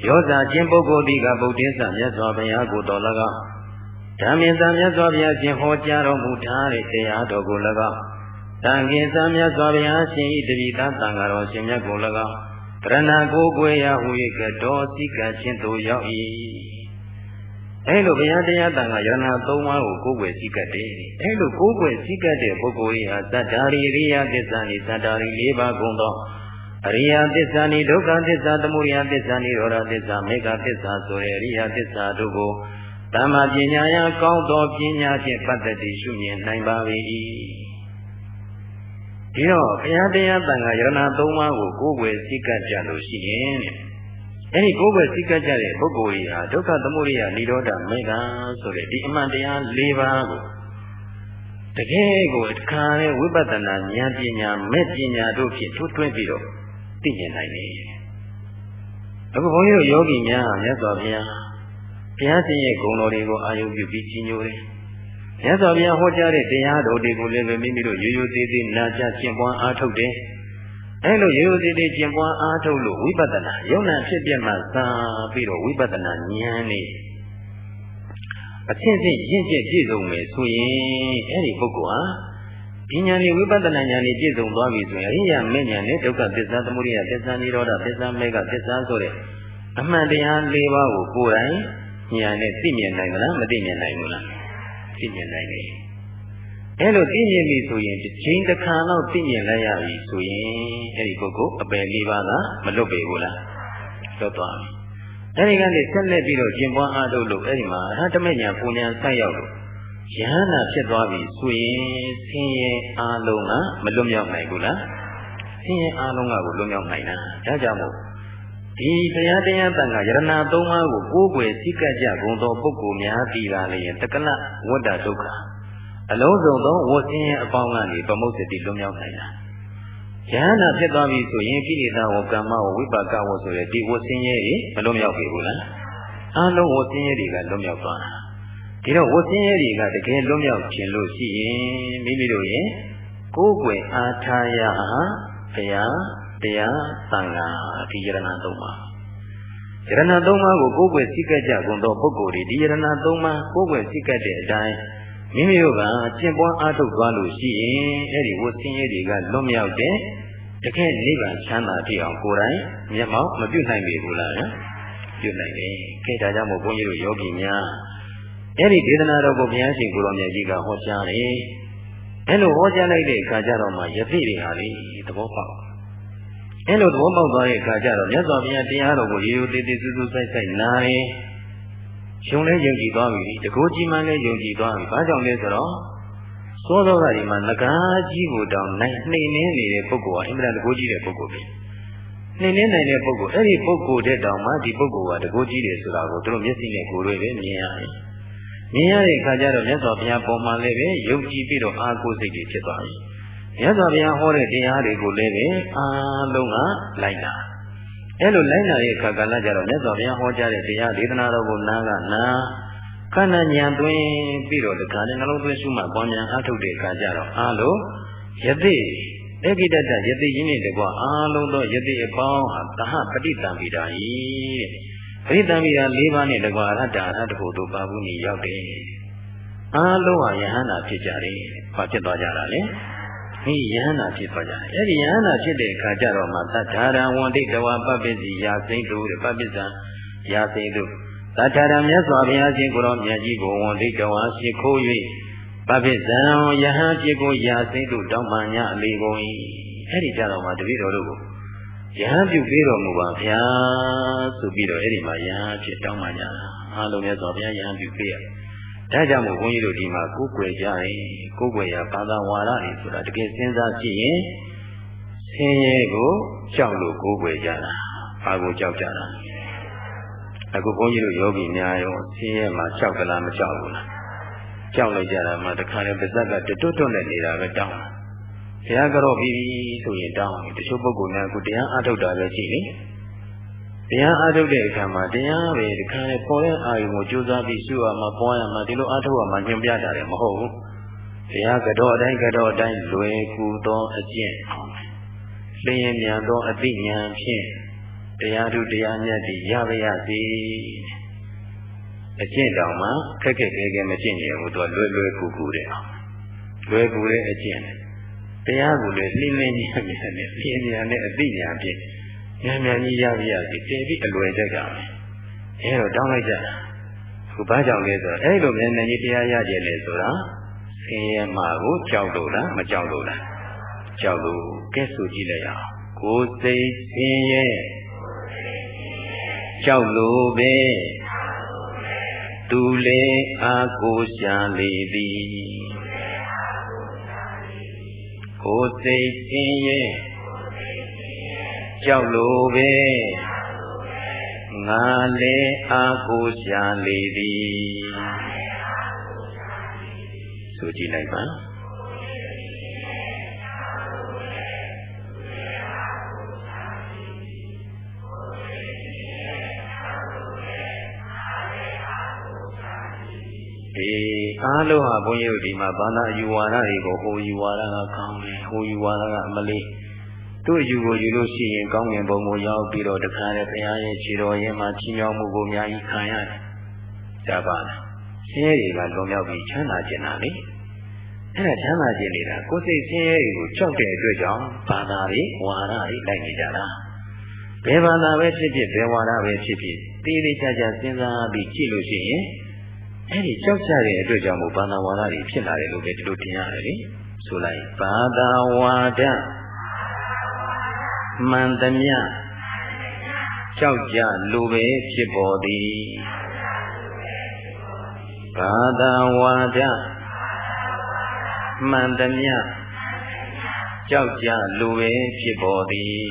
ရောစာခြင်းပုဂ္ဂိုလ်ဒီကဗုဒ္ဓဆမြတ်စွာဘုရားကိုတော်၎င်းဓမ္မေသာမြတ်စွာဘုရားရှင်ဟောကြားတော်မူထားတဲ့တရားတော်ကို၎င်းတန်ခင်သာမြတ်စွာဘုရားရှင်ဤတပိသသံဃာတော်ရှင်မြတ်ကို၎င်းတရဏကိုကိုယ်ရာဟူ၍ကတော်စိကခြင်းသို့ရောက်၏အဲလိုဘုရားတရားတန်ခါယရဏသုံးပါးကိုကိုယ်ွယ်စိကတ်တယ်အဲလိုကိုယ်ွယ်စိကတ်တဲ့ပုဂ္ဂိုလ်၏ဟာသတ္တာရိရိယသစ္စာဤသတ္တာရိ၄ပါးကုန်သော အရိယသစ္စာနိဒုက္ခသစ္စာသမုဒယသစ္စာနိရောဓသစ္စာမေဃသစ္စာဆိုတဲ့အရိယသစ္စာတို့ကိုတမ္မာပညာယကောင်းသောပညာဖြင့်ပတ်သက်ပြီးရှုမြင်နိုင်ပါ၏ဒီတော့ဘုရားတရားတန်ခါယရဏသုံးပါးကိုကိုယ်ွယ်စိတ်ကကြလို့ရှိရင်အဲဒီကိုယ်ွယ်စိတ်ကကြတဲ့ပုဂ္ဂိုလ်ကြီးဟာဒုက္ခသမုဒယနိရောဓမေဃဆိုတဲ့ဒီအမှန်တရား၄ပါးကိုတကယ်ကိုအခါနဲ့ဝိပဿနာဉာဏ်ပညာမဲ့ပညာတို့ဖြင့်ထွတ်ထွင်းပြီးတော့ သိကျင်နိုင်တယ်အခုဘုန်းကြီးတို့ယောဂီများမြတ်စွာဘုရားဘုရားရှင်ရဲ့ဂုဏ်တော်တွေကိုအာရုံပြုပြီးကြီးညိုတယ်မြတ်စွာဘုရားဟောကြားတဲ့တရားတော်တွေကိုလည်းမိမိတို့ရိုးရိုးသေးသေးနာကြားကျင့်ပွားအားထုတ်တယ်အဲလိုရိုးရိုးသေးသေးကျင့်ပွားအားထုတ်လို့ဝိပဿနာယုံနာဖြစ်ပြမှသာပြီးတော့ဝိပဿနာဉာဏ်နဲ့အချင်းချင်းရင့်ကျက်ပြည့်စုံမယ်ဆိုရင်အဲ့ဒီပုဂ္ဂိုလ်ဟာ ပညာနဲ့ဝိပဿနာဉာဏ်နဲ့ပြည့်စုံသွားပြီဆိုရင်အရိယာမေဉာဏ်နဲ့ဒုက္ခသစ္စာသမုဒယသစ္စာនិရောဓသစ္စာမေဃသစ္စာဆိုတဲ့အမှန်တရား၄ပါးကိုကိုယ်တိုင်ဉာဏ်နဲ့သိမြင်နိုင်မလားမသိမြင်နိုင်ဘူးလားသိမြင်နိုင်တယ်အဲလိုသိမြင်ပြီဆိုရင်တစ်ချိန်တစ်ခါတော့သိမြင်လိုက်ရပြီဆိုရင်အဲ့ဒီပုဂ္ဂိုလ်အပယ်၄ပါးကမလွတ်ပေဘူးလားလွတ်သွားပြီအဲဒီကနေဆက်လက်ပြီးတော့ကျင့်ပွားအားထုတ်လို့အဲဒီမှာအရဟတမေညာပူညာဆက်ရောက်လို့ ယဟနာဖြစ်သွားပြီဆိုရင်ဆင်းရဲအားလုံးကမလွတ်မြောက်နိုင်ဘူးလားဆင်းရဲအားလုံးကကိုလွတ်မြောက်နိုင်တာဒါကြောင့်မို့ဒီတရားတရားတန်ခါယရဏသုံးပါးကိုကိုးကွယ်စိတ်ကကြကုန်သောပုဂ္ဂိုလ်များတည်လာလျင်တက္ကလဝတ္တဒုက္ခအလုံးစုံသောဝတ်ဆင်းရဲအပေါင်းကနေပမုတ်စတိလွတ်မြောက်နိုင်တာယဟနာဖြစ်သွားပြီဆိုရင်ကိလေသာဝကမ္မဝဝိပါကဝဆိုတဲ့ဒီဝတ်ဆင်းရဲတွေမလွတ်မြောက်ပြီဘူးလားအလုံးဝတ်ဆင်းရဲတွေကလွတ်မြောက်သွားတာ ဒီတော့ဝတ်ဆင်းရဲတွေကတကယ်လွတ်မြောက်ခြင်းလို့ရှိရင်မိမိတို့ရဲ့ကိုယ်ွယ်အားထားရဘုရားတရားသံဃာဒီယရဏသုံးပါးယရဏသုံးပါးကိုကိုယ်ွယ်စိတ်ကကြကုန်သောပုဂ္ဂိုလ်တွေဒီယရဏသုံးပါးကိုယ်ွယ်စိတ်ကတဲ့အတိုင်းမိမိတို့ကကျင့်ပွားအားထုတ်သွားလို့ရှိရင်အဲ့ဒီဝတ်ဆင်းရဲတွေကလွတ်မြောက်တဲ့တကယ်နိဗ္ဗာန်ချမ်းသာဖြစ်အောင်ကိုယ်တိုင်မျက်မှောက်မပြုတ်နိုင်ပြီဘူးလားနော်ပြုတ်နိုင်တယ်။ခေတ္တကြောင့်မို့ဘုန်းကြီးတို့ယောဂီများ အဲ့ဒီဒေသနာတော်ကိုဘုရားရှင်ကိုရောမြတ်ကြီးကဟောကြားတယ်။အဲ့လိုဟောကြားလိုက်တဲ့အခါကျတော့မှယသိတွေဟာလေသဘောပေါက်။အဲ့လိုသဘောပေါက်သွားတဲ့အခါကျတော့မြတ်စွာဘုရားတရားတော်ကိုရိုးရိုးသေးသေးစူးစူးဆိုင်ဆိုင်နားတယ်။ရှင်လည်းယုံကြည်သွားပြီ။တကိုးကြီးမှလည်းယုံကြည်သွားပြီ။ဘာကြောင့်လဲဆိုတော့သောသောကဒီမှာငကားကြီးကိုတောင်နိုင်နှိမ်နှင်းနေတဲ့ပုဂ္ဂိုလ်ဟာအင်မတန်တကိုးကြီးတဲ့ပုဂ္ဂိုလ်ပဲ။နှိမ်နှင်းနိုင်တဲ့ပုဂ္ဂိုလ်အဲ့ဒီပုဂ္ဂိုလ်တဲ့တောင်မှဒီပုဂ္ဂိုလ်ကတကိုးကြီးတယ်ဆိုတာကိုတို့မျက်စိနဲ့ကိုယ်တွေပဲမြင်ရတယ်။ မြင်ရတဲ့အခါကျတော့မြတ်စွာဘုရားပုံမှန်လည်းပဲယုံကြည်ပြီးတော့အာကိုစိတ်တွေဖြစ်သွားပြီ။မြတ်စွာဘုရားဟောတဲ့တရားတွေကိုလည်းပဲအားလုံးကလိုက်တာ။အဲလိုလိုက်နာတဲ့အခါကလည်းကြတော့မြတ်စွာဘုရားဟောကြားတဲ့တရားဒေသနာတော်ကိုနားကနားခန္ဓာဉာဏ်သွင်းပြီးတော့ဒီကနေ့နှလုံးသွင်းရှုမှတ်ပွားများအားထုတ်တဲ့အခါကျတော့အားလုံးယသိဧကိတတယသိရင်းနဲ့တကွာအားလုံးသောယသိအပေါင်းဟာတဟပဋိတံပိတာဤတဲ့ ပရိသံမိယာ၄ပါးနဲ့တကွာအရတ္တအရတ္တကိုတို့ပါဘူးနေရောက်တယ်။အားလုံးဟာယဟန္တာဖြစ်ကြတယ်။ဘာဖြစ်သွားကြတာလဲ။ဒီယဟန္တာဖြစ်သွားကြတယ်။အဲ့ဒီယဟန္တာဖြစ်တဲ့အခါကျတော့မှသတ္ထာရံဝန္တိတဝပပ္ပစီယာစိတ်တို့ပပ္ပစ္စံယာစိတ်တို့သတ္ထာရံမြတ်စွာဘုရားရှင်ကိုရောမြတ်ကြီးကိုဝန္တိတဝရှိခိုး၍ပပ္ပစ္စံယဟန်ဖြစ်ကိုယာစိတ်တို့တောင်းပန်ညအလေးကုန်၏။အဲ့ဒီကြတော့မှတပည့်တော်တို့ကို ယဟန်ပြုပေးတော်မူပါဗျာဆိုပြီးတော့အဲ့ဒီမှာယဟန်ဖြစ်တောင်းပန်ကြတာအားလုံးလည်းဆိုဗျာယဟန်ပြုပေးရဒါကြောင့်မို့ဘုန်းကြီးတို့ဒီမှာကိုးကွယ်ကြရင်ကိုးကွယ်ရဘာသာဝါဒတွေဆိုတာတကယ်စဉ်းစားကြည့်ရင်ဆင်းရဲကိုကြောက်လို့ကိုးကွယ်ကြတာဘာကိုကြောက်ကြတာအခုဘုန်းကြီးတို့ယောဂီများရောဆင်းရဲမှာကြောက်ကြလားမကြောက်ဘူးလားကြောက်လိုက်ကြတာမှတခါလေပါဇက်ကတွတ်တွတ်နဲ့နေတာပဲတောင်းတာ ဘုရားကတော့ပြီးပြီဆိုရင်တောင်းတယ်တချို့ပုဂ္ဂိုလ်များကတရားအားထုတ်တာပဲရှိနေတရားအားထုတ်တဲ့အခါမှာတရားပဲဒီခါလေပေါ်တဲ့အာယုံကိုကြိုးစားပြီးရှုရမှာပွားရမှာဒီလိုအားထုတ်ရမှာညွှန်ပြတာတယ်မဟုတ်ဘူးဘုရားကတော့အတိုင်းကတော့အတိုင်းလွယ်ကူသောအကျင့်အောင်လျင်မြန်သောအသိဉာဏ်ဖြင့်တရားထုတရားမြတ်တည်ရပါရစေအကျင့်တောင်မှခက်ခက်ခဲခဲမကျင့်ရဘူးသူကလွယ်လွယ်ကူကူတဲ့အောင်လွယ်ကူတဲ့အကျင့် တရားကိုလည်းလှင်းလှင်းကြီးမြတ်နဲ့ပြင်းပြနဲ့အသိဉာဏ်ဖြင့်ဉာဏ်ဉာဏ်ကြီးရပါရစေတည်ပြီးအလွယ်တတ်ကြမယ်အဲတော့တောင်းလိုက်ကြတာခုဘာကြောင့်လဲဆိုတော့အဲလိုဉာဏ်ဉာဏ်ကြီးတရားရကြလေဆိုတာဆင်းရဲမှာကိုကြောက်လို့လားမကြောက်လို့လားကြောက်လို့ကဲဆိုကြည့်လိုက်အောင်ကိုယ်စိတ်ဆင်းရဲကြောက်လို့ပဲသူလေအာကိုရှာလေသည် ကိုယ်စိတ်ဆင်းရဲကြောက်လို့ပဲငါလေအာကိုရှာလေသည်ဆိုကြည့်လိုက်ပါ အေးအားလုံးဟာဘုန်းကြီးတို့ဒီမှာဘာသာယူဝါဒတွေကိုဟိုယူဝါဒကကောင်းတယ်ဟိုယူဝါဒကအမလေးတို့ယူကိုယူလို့ရှိရင်ကောင်းငင်ဘုံကိုရောက်ပြီးတော့တခါလေဘုရားရဲ့ခြေတော်ရဲ့မှာချီးမြှောက်မှုကိုအများကြီးခံရတယ်။ဒါပါလား။ဆဆင်းရဲတွေကလွန်မြောက်ပြီးချမ်းသာကျင်တာလေအဲ့ဒါချမ်းသာကျင်နေတာကိုယ်စိတ်ဆင်းရဲတွေကိုကြောက်တဲ့အတွက်ကြောင့်ဘာသာတွေဝါဒတွေလိုက်နေကြတာဘယ်ဘာသာပဲဖြစ်ဖြစ်ဘယ်ဝါဒပဲဖြစ်ဖြစ်တေးသေးချာချာစဉ်းစားပြီးကြည့်လို့ရှိရင် အဲ့ဒီကြောက်ကြတဲ့အတွက်ကြောင့်မို့ဘာသာဝါဒတွေဖြစ်လာတယ်လို့ပဲဒီလိုထင်ရတယ်လေဆိုလိုက်ဘာသာဝါဒမှန်သမျှကြောက်ကြလိုပဲဖြစ်ပေါ်သည်ဘာသာဝါဒမှန်သမျှကြောက်ကြလိုပဲဖြစ်ပေါ်သည်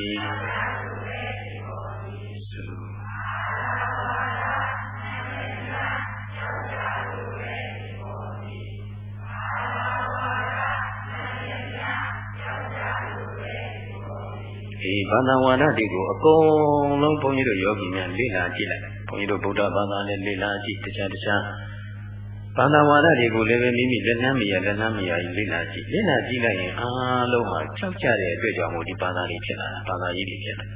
ဘာသာဝါဒတွေကိုအကုန်လုံးဘုန်းကြီးတို့ယောဂီများလေ့လာကြည့်လိုက်ဘုန်းကြီးတို့ဗုဒ္ဓဘာသာနဲ့လေ့လာကြည့်တခြားတခြားဘာသာဝါဒတွေကိုလည်းပဲမိမိလက်နှမ်းမရလက်နှမ်းမရကြီးလေ့လာကြည့်လေ့လာကြည့်လိုက်ရင်အားလုံးဟာကြောက်ကြတဲ့အတွက်ကြောင့်မို့ဒီဘာသာတွေဖြစ်လာတာဘာသာကြီးတွေဖြစ်လာ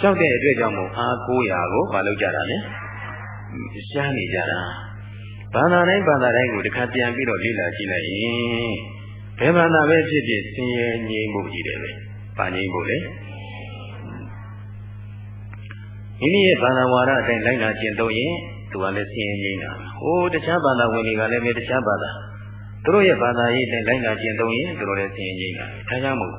ကြောက်တဲ့အတွက်ကြောင့်မို့အားကိုးရာကိုမလုပ်ကြတာလေရှားနေကြတာဘာသာတိုင်းဘာသာတိုင်းကိုတစ်ခါပြန်ပြီးတော့လေ့လာကြည့်လိုက်ရင်ဘယ်ဘာသာပဲဖြစ်ဖြစ်ဆင်းရဲငြိမ်းမှုကြီးတယ်ပဲ။ပါငြိမ်းဖို့လေ မိမိရဲ့ဘာသာဝါဒအတိုင်းလိုက်နာကျင့်သုံးရင်သူကလည်းဆင်းရဲငြိမ်းတာ။ဟိုတခြားဘာသာဝင်တွေကလည်းပဲတခြားဘာသာသူတို့ရဲ့ဘာသာရေးတိုင်းလိုက်နာကျင့်သုံးရင်သူတို့လည်းဆင်းရဲငြိမ်းတာ။ဒါကြောင့်မို့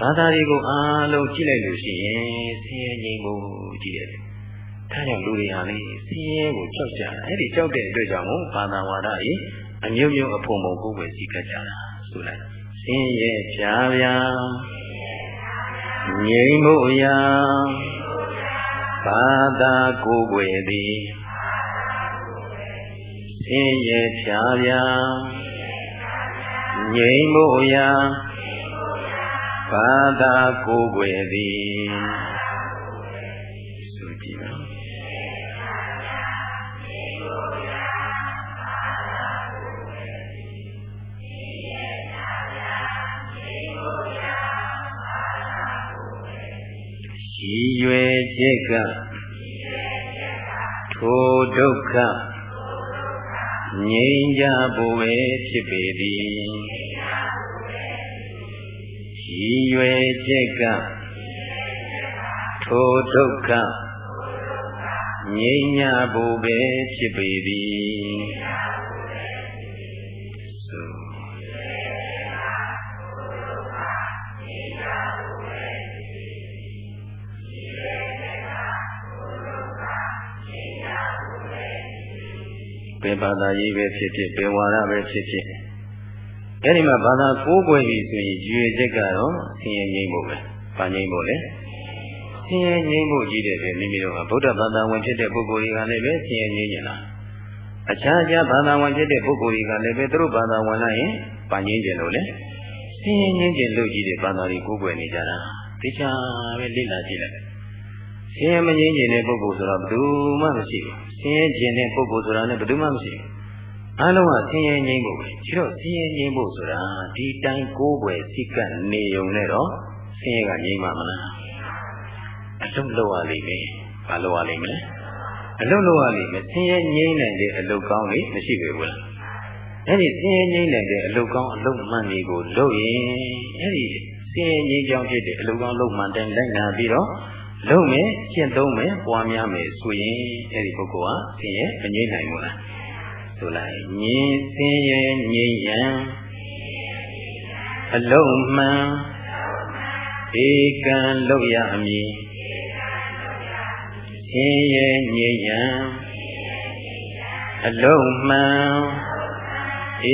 ဘာသာတွေကိုအားလုံးကြည့်လိုက်လို့ရှိရင်ဆင်းရဲငြိမ်းဖို့ကြည့်ရတယ်။ဒါကြောင့်လူတွေဟာလေဆင်းရဲကိုကြောက်ကြတာ။အဲ့ဒီကြောက်တဲ့အတွက်ကြောင့်မို့ဘာသာဝါဒကြီးအမျိုးမျိုးအဖုံဖုံကိုယ်ွယ်စီကကြတာဆိုလိုက်ဆင်းရဲဖြားဖြားငြိမ်းဖို့ရာ ဘာသာကိုယ်ွယ်သည်ဆင်းရဲဖြာဖြာငြိမ်းဖို့ရာဘာသာကိုယ်ွယ်သည် ယ်ချက်ကထိုဒုက္ခငြိမ်းကြဖို့ပဲဖြစ်ပေသည်ရည်ရွယ်ချက်ကထိုဒုက္ခငြိမ်းကြဖို့ပဲဖြစ်ပေသည် ယ်ဘာသာရေးပဲဖြစ်ဖြစ်ဘယ်ဝါဒပဲဖြစ်ဖြစ်အဲဒီမှာဘာသာကိုးကွယ်ပြီဆိုရင်ရွေချက်ကတော့ဆင်းရဲငြိမ်းဖို့ပဲ။ဘာငြိမ်းဖို့လဲ။ဆင်းရဲငြိမ်းဖို့ကြီးတယ်ပဲမိမိတို့ကဗုဒ္ဓဘာသာဝင်ဖြစ်တဲ့ပုဂ္ဂိုလ်တွေကလည်းပဲဆင်းရဲငြိမ်းနေတာ။အခြားအခြားဘာသာဝင်ဖြစ်တဲ့ပုဂ္ဂိုလ်တွေကလည်းပဲသူတို့ဘာသာဝင်လိုက်ရင်ဘာငြိမ်းကြလို့လဲ။ဆင်းရဲငြိမ်းကြလို့ကြီးတဲ့ဘာသာတွေကိုးကွယ်နေကြတာ။သိချာပဲလေ့လာကြည့်လိုက်။ဆင်းရဲမငြိမ်းကြတဲ့ပုဂ္ဂိုလ်ဆိုတော့ဘယ်သူမှမရှိဘူး ဆင်းရဲခြင်းတဲ့ပုဂ္ဂိုလ်ဆိုတာလည်းဘယ်သူမှမရှိဘူးအလုံးကဆင်းရဲငြိမ်းဖို့ပဲဒီတော့ဆင်းရဲငြိမ်းဖို့ဆိုတာဒီတိုင်းကိုးွယ်စိတ်ကနေုံနဲ့တော့ဆင်းရဲကငြိမ်းမှာမလားအလုံးလောက်ရလိမ့်မယ်ဘာလောက်ရလိမ့်မလဲအလုံးလောက်ရလိမ့်မယ်ဆင်းရဲငြိမ်းနိုင်တဲ့အလုပ်ကောင်းလေးမရှိပေဘူးလားအဲ့ဒီဆင်းရဲငြိမ်းနိုင်တဲ့အလုပ်ကောင်းအလုပ်မှန်တွေကိုလုပ်ရင်အဲ့ဒီဆင်းရဲငြိမ်းကြောင်းဖြစ်တဲ့အလုပ်ကောင်းလုပ်မှန်တိုင်းလိုက်နာပြီးတော့ လုံးမယ်ရှင်းသုံးမယ်ပွားများမယ်ဆိုရင်အဲ့ဒီပုဂ္ဂိုလ်ဟာဆင်းရဲမငြိမ့်နိုင်ဘူးလားဆိုလိုက်ငြင်းဆင်းရဲငြိမ့်ရန်အလုံးမှန်ဧကံလောက်ရမည်ဆင်းရဲငြိမ့်ရန်အလုံးမှန်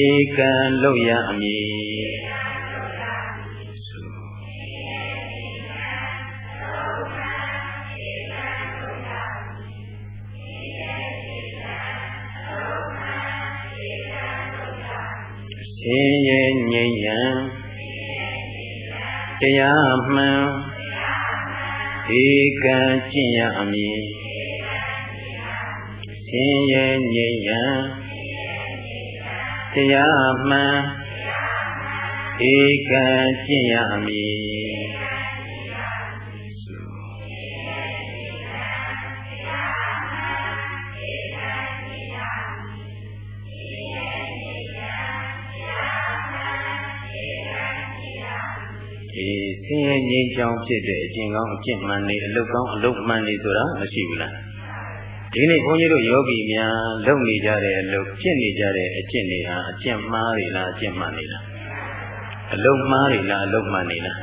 ဧကံလောက်ရမည် ဆင်းရဲငြိမ်းရန်တရားမှန်ဧကံကျင့်ရအမည်ဆင်းရဲငြိမ်းရန်တရားမှန်ဧကံကျင့်ရအမည် ဆင်းရဲငြိမ်းချမ်းဖြစ်တဲ့အကျင့်ကောင်းအကျင့်မှန်နေအလုတ်ကောင်းအလုတ်မှန်နေဆိုတာမရှိဘူးလားဒီနေ့ဘုန်းကြီးတို့ယောဂီများလုပ်နေကြတဲ့အလုပ်ကျင့်နေကြတဲ့အကျင့်တွေဟာအကျင့်မှားတွေလားအကျင့်မှန်နေလားအလုတ်မှားတွေလားအလုတ်မှန်နေလား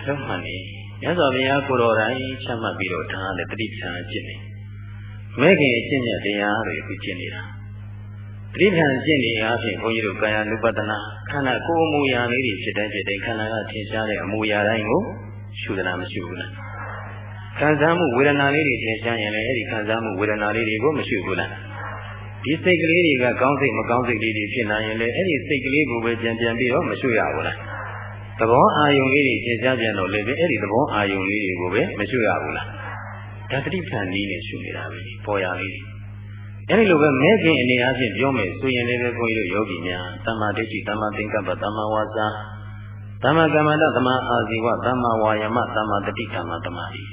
အလုတ်မှန်နေမြတ်စွာဘုရားကိုတော်တိုင်ချမှတ်ပြီးတော့ထားတဲ့တတိပ္ပံအကျင့်တွေမဲခင်အကျင့်မြတ်တရားတွေအခုကျင့်နေတာ တတိပ္ပံကျင့်နေအားဖြင့်ဘုန်းကြီးတို့ကာယ ानु ပတနာခန္ဓာကိုယ်အမူအရာလေးတွေဖြစ်တဲ့ဖြစ်တဲ့ခန္ဓာကထင်ရှားတဲ့အမူအရာတိုင်းကိုရှုသလားမရှိဘူးလားခံစားမှုဝေဒနာလေးတွေထင်ရှားရင်လည်းအဲ့ဒီခံစားမှုဝေဒနာလေးတွေကိုမရှုဘူးလားဒီစိတ်ကလေးတွေကကောင်းစိတ်မကောင်းစိတ်လေးတွေဖြစ်လာရင်လည်းအဲ့ဒီစိတ်ကလေးကိုပဲပြန်ပြန်ပြီးတော့မရှုရဘူးလားသဘောအာယုံလေးတွေထင်ရှားပြန်တော့လည်းအဲ့ဒီသဘောအာယုံလေးတွေကိုပဲမရှုရဘူးလားဒါတတိပ္ပံနည်းနဲ့ရှုနေတာပဲပေါ်ရလေးတွေ အဲဒီလိုပဲမဲခင်အနေအချင်းပြောမယ်ဆိုရင်လည်းပဲခွန်ကြီးတို့ယောဂီများတမ္မာဒိဋ္ဌိတမ္မာသင်္ကပ္ပတမ္မာဝါစာတမ္မာကမ္မန္တတမ္မာအာဇီဝတမ္မာဝါယမတမ္မာတတိတမ္မာတမာတိ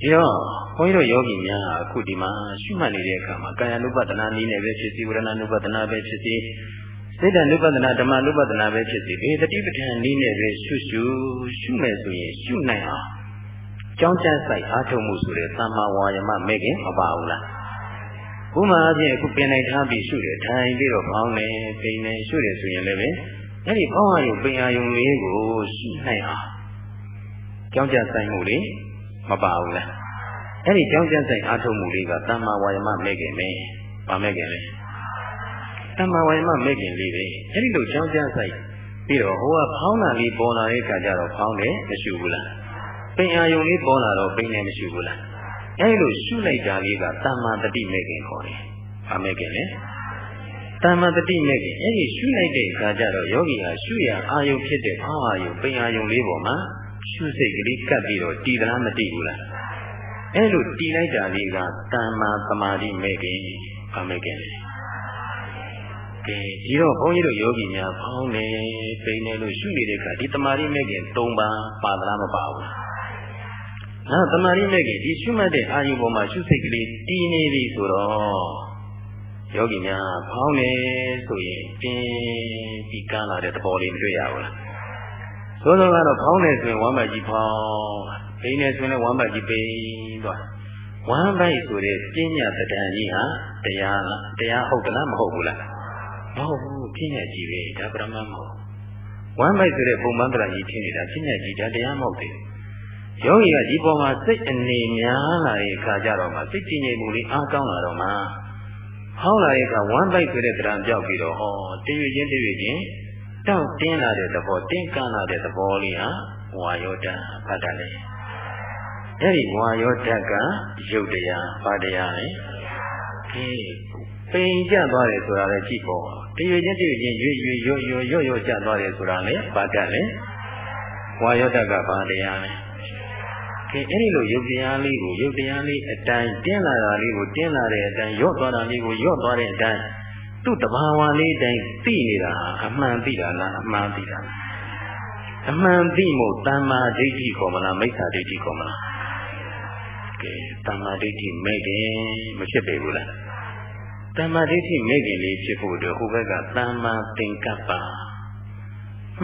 ဒီတော့ဘုန်းကြီးတို့ယောဂီများအခုဒီမှာရှုမှတ်နေတဲ့အခါမှာကာယ ानु ပဒနာနည်းနဲ့ပဲဖြစ်စီဝရဏ ानु ပဒနာပဲဖြစ်စီစိတ်တ ानु ပဒနာဓမ္မ ानु ပဒနာပဲဖြစ်စီဒီတတိပဋ္ဌာန်နည်းနဲ့ပဲရှုရှုရှုမယ်ဆိုရင်ရှုနိုင်အောင်ကြောင်းကျမ်းဆိုင်အားထုတ်မှုဆိုတဲ့သမ္မာဝါယမမဲ့ခင်မပါဘူးလား ဥမာအပြင်အခုပင်နိုင်ထားပြီးရှုတယ်ထိုင်ပြီးတော့ဖောင်းနေပိန်နေရှုတယ်ဆိုရင်လည်းပဲအဲ့ဒီဖောင်းအာယုပိန်အာယုလေးကိုရှုနိုင်အောင်ကြောင်းကျဆိုင်မှုလေးမပါဘူးလားအဲ့ဒီကြောင်းကျဆိုင်အားထုတ်မှုလေးကသမ္မာဝါယမမဲ့ခင်ပဲပါမဲ့ခင်လေသမ္မာဝါယမမဲ့ခင်လေးပဲအဲ့ဒီလိုကြောင်းကျဆိုင်ပြီးတော့ဟိုကဖောင်းတာလေးပေါ်လာတဲ့အခါကျတော့ဖောင်းတယ်မရှုဘူးလားပိန်အာယုလေးပေါ်လာတော့ပိန်တယ်မရှုဘူးလား အဲလိုရှုလိုက်တာလေးကတမ္မာတတိမဲ့ခင်ခေါ်တယ်။ဘာမဲ့ခင်လဲ။တမ္မာတတိမဲ့ခင်အဲဒီရှုလိုက်တဲ့အခါကျတော့ယောဂီဟာရှုရအာယုဖြစ်တဲ့ဘာအာယုပိန်အာယုလေးပေါ်မှာရှုစိတ်ကလေးကပ်ပြီးတော့တည်သလားမတည်ဘူးလား။အဲလိုတည်လိုက်တာလေးကတမ္မာသမာဓိမဲ့ခင်ဘာမဲ့ခင်လဲ။ကဲဒီတော့ဘုန်းကြီးတို့ယောဂီများဖောင်းနေပိန်နေလို့ရှုနေတဲ့အခါဒီတမာရီမဲ့ခင်၃ပါးပါသလားမပါဘူး။ နောက်တမာရိမဲ့ကြီးဒီရှုမှတ်တဲ့အာယုပေါ်မှာရှုစိတ်ကလေးတည်နေပြီဆိုတော့ယောဂီများဖောင်းနေဆိုရင်ပြင်းပြီးကန်းလာတဲ့သဘောလေးမတွေ့ရဘူးလားသို့သောကတော့ဖောင်းနေဆိုရင်ဝမ်းပိုက်ကြီးဖောင်းပိန်နေဆိုရင်လည်းဝမ်းပိုက်ကြီးပိန်သွားဝမ်းပိုက်ဆိုတဲ့ပညာတဒံကြီးဟာတရားလားတရားဟုတ်ကလားမဟုတ်ဘူးလားမဟုတ်ဘူးပညာကြီးပဲဒါပရမတ်မဟုတ်ဝမ်းပိုက်ဆိုတဲ့ပုံမှန်တရားကြီးထင်နေတာပညာကြီးဒါတရားမဟုတ်သေးဘူး ယောဂီကဒီပေါ်မှာစိတ်အနေများလာတဲ့အခါကျတော့မှစိတ်ကြည်ငြိမ်မှုလေးအားကောင်းလာတော့မှဟောင်းလာတဲ့အခါဝမ်းပိုက်ဆိုတဲ့တရားပြောက်ပြီးတော့ဟောတရွေချင်းတရွေချင်းတောင့်တင်းလာတဲ့သဘောတင်းကန်းလာတဲ့သဘောလေးဟာဝါယောဓာတ်ဖတ်တယ်လေအဲ့ဒီဝါယောဓာတ်ကယုတ်တရားပါတရားလေအေးပိန်ကျသွားတယ်ဆိုတာလည်းကြည့်ပေါ့တရွေချင်းတရွေချင်းရွေ့ရွေ့ရွတ်ရွတ်ရွတ်ရွတ်ကျသွားတယ်ဆိုတာလည်းပါတတ်လေဝါယောဓာတ်ကပါတရားလေ ကဲအဲ့ဒီလိုယုတ်တရားလေးကိုယုတ်တရားလေးအတိုင်းတင်းလာတာလေးကိုတင်းလာတဲ့အတိုင်းရော့သွားတာလေးကိုရော့သွားတဲ့အတိုင်းသူ့တဘာဝလေးတိုင်းသိနေတာအမှန်သိတာလားအမှန်သိတာလားအမှန်သိမို့တမ္မာဒိဋ္ဌိခေါ်မလားမိစ္ဆာဒိဋ္ဌိခေါ်မလားကဲတမ္မာဒိဋ္ဌိမဲ့တယ်မဖြစ်ပေဘူးလားတမ္မာဒိဋ္ဌိမဲ့တယ်လေးဖြစ်ဖို့အတွက်ဟိုဘက်ကတမ္မာသင်္ကပ္ပ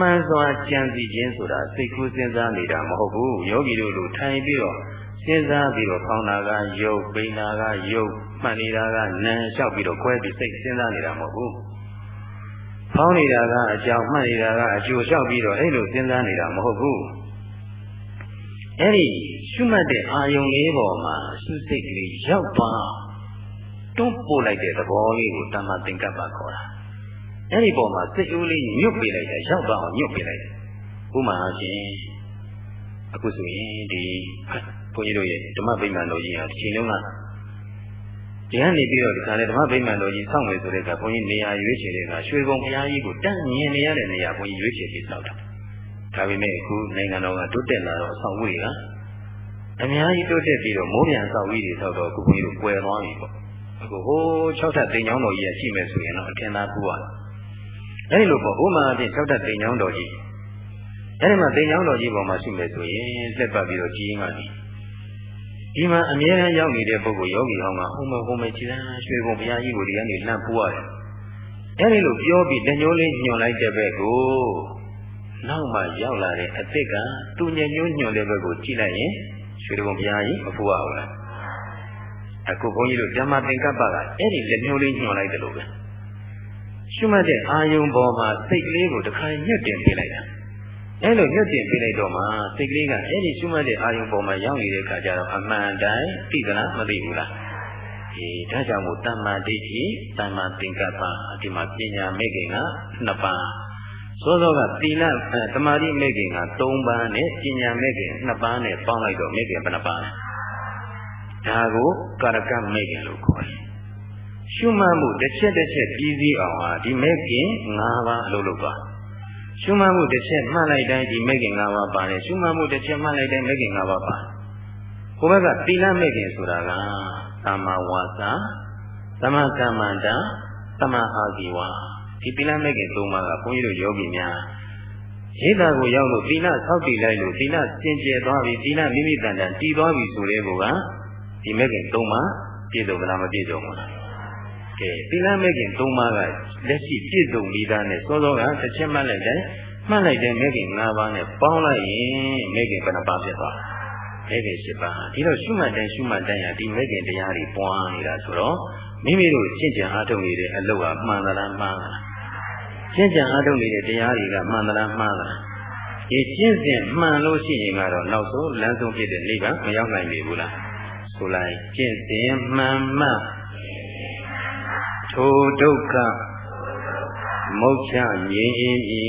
မှန်စွာကြံစီခြင်းဆိုတာစိတ်ကူးစဉ်းစားနေတာမဟုတ်ဘူးယောဂီတို့လိုထိုင်ပြီးတော့စဉ်းစားပြီးတော့ဖောင်းတာကယုတ်ပိန်တာကယုတ်မှန်နေတာကနာလျှောက်ပြီးတော့ခွဲပြီးစိတ်စဉ်းစားနေတာမဟုတ်ဘူးဖောင်းနေတာကအကြောင်းမှန်နေတာကအကျိုးလျှောက်ပြီးတော့အဲ့လိုစဉ်းစားနေတာမဟုတ်ဘူးအဲ့ဒီရှုမှတ်တဲ့အာယုံလေးပေါ်မှာရှုစိတ်ကလေးရောက်သွားတွန်းပို့လိုက်တဲ့သဘောလေးကိုတမ္မာသင်္ကပ္ပခေါ်တာ အဲ့ဒီပုံမှာစိတ်ဦးလေးညွတ်ပေးလိုက်တယ်ရောက်သွားအောင်ညွတ်ပေးလိုက်တယ်ဥမာအချင်းအခုဆိုရင်ဒီဘုန်းကြီးတို့ရဲ့ဓမ္မဗိမာန်တော်ကြီးဟာဒီချိန်လုံးကတရားနေပြီးတော့ဒီခါလေဓမ္မဗိမာန်တော်ကြီးစောင့်မယ်ဆိုတဲ့ကဘုန်းကြီးနေရာရွေးချယ်တဲ့ကရွှေဘုံဘုရားကြီးကိုတန့်မြင်နေရတဲ့နေရာဘုန်းကြီးရွေးချယ်ပြီးစောင့်တာဒါပေမဲ့အခုနိုင်ငံတော်ကတိုးတက်လာတော့အဆောင်ဝေးကအများကြီးတိုးတက်ပြီးတော့မိုးပြန်ဆောက်ပြီးတွေဆောက်တော့အခုဘုန်းကြီးတို့ကွယ်သွားပြီပေါ့အခုဟိုး၆ထပ်တင်ချောင်းတော်ကြီးရရှိမယ်ဆိုရင်တော့အထင်သာကူရတယ် အဲဒီလိုပေါ့ဥမာအဖြစ်၆တက်တိမ်ချောင်းတော်ကြီးအဲဒီမှာတိမ်ချောင်းတော်ကြီးပေါ်မှာရှိမယ်ဆိုရင်လက်ပတ်ပြီးတော့ကြီးရင်ကနေဒီမှာအမြဲတမ်းရောက်နေတဲ့ပုဂ္ဂိုလ်ယောဂီဟောင်းကဟိုမဟိုမခြေတန်းရွှေဘုံဘုရားကြီးကိုဒီကနေလှမ်းပူရတယ်အဲဒီလိုပြောပြီးတညိုးလေးညွန်လိုက်တဲ့ဘက်ကိုနောက်မှရောက်လာတဲ့အစ်စ်ကသူညညွညွန်တဲ့ဘက်ကိုကြည့်လိုက်ရင်ရွှေတကုံဘုရားကြီးမဖူးရဘူးလားအခုဘုန်းကြီးတို့ဓမ္မသင်္ကပ္ပကအဲ့ဒီလက်မျိုးလေးညွှန်လိုက်တယ်လို့ပဲ ရှုမှတ်တဲ့အာယုံပေါ်မှာစိတ်ကလေးကိုတစ်ခါညှက်တင်ပေးလိုက်တာအဲ့လိုညှက်တင်ပေးလိုက်တော့မှစိတ်ကလေးကအဲ့ဒီရှုမှတ်တဲ့အာယုံပေါ်မှာရောက်နေတဲ့ခါကျတော့အမှန်တိုင်းသိသလားမသိဘူးလားအေးဒါကြောင့်မို့တမ္မာဒိဋ္ဌိတမ္မာသင်္ကပ္ပဒီမှာပညာမဲ့ခင်ကနှစ်ပါးစောစောကသီလသမာဓိမဲ့ခင်က3ပါးနဲ့ပညာမဲ့ခင်2ပါးနဲ့ပေါင်းလိုက်တော့မဲ့ခင်ဘယ်နှပါးလဲဒါကိုကာရကမဲ့ခင်လို့ခေါ်တယ် ရှုမှတ်မှုတစ်ချက်တစ်ချက်ပြီးစည်းအောင်ဟာဒီမဲ့ခင်5ပါးအလုပ်လုပ်သွားရှုမှတ်မှုတစ်ချက်မှတ်လိုက်တိုင်းဒီမဲ့ခင်5ပါးပါတယ်ရှုမှတ်မှုတစ်ချက်မှတ်လိုက်တိုင်းမဲ့ခင်5ပါးပါကိုယ်ဘက်ကသီလမဲ့ခင်ဆိုတာကသမ္မာဝါစာသမကမ္မန္တာသမအာဇီဝဒီသီလမဲ့ခင်၃ပါးကဘုန်းကြီးတို့ယောဂီများရိတာကိုရောက်လို့သီလဆောက်တည်လိုက်လို့သီလစင်ကြယ်သွားပြီသီလမိမိတန်တန်တည်သွားပြီဆိုတဲ့ကောကဒီမဲ့ခင်၃ပါးပြည့်စုံမလားမပြည့်စုံဘူးလား ကဲသီလမဲ့ခင်၃ပါးကလက်ရှိပြည့်စုံပြီးသားနဲ့စောစောကတစ်ချက်မှတ်လိုက်တယ်မှတ်လိုက်တဲ့မဲ့ခင်၅ပါးနဲ့ပေါင်းလိုက်ရင်မဲ့ခင်ဘယ်နှပါးဖြစ်သွားလဲမဲ့ခင်၈ပါးဒီတော့ရှုမှတ်တိုင်းရှုမှတ်တိုင်းဟာဒီမဲ့ခင်တရားတွေပွားနေတာဆိုတော့မိမိတို့ရှင်းကြံအားထုတ်နေတဲ့အလုပ်ဟာမှန်သလားမှားသလားရှင်းကြံအားထုတ်နေတဲ့တရားတွေကမှန်သလားမှားသလားဒီရှင်းစဉ်မှန်လို့ရှိရင်ကတော့နောက်ဆုံးလမ်းဆုံးဖြစ်တဲ့နိဗ္ဗာန်မရောက်နိုင်ပြီဘူးလားဆိုလိုက်ရှင်းစဉ်မှန်မှ ထိုဒုက္ခမုတ်ချငြိမ်းအေးပြီ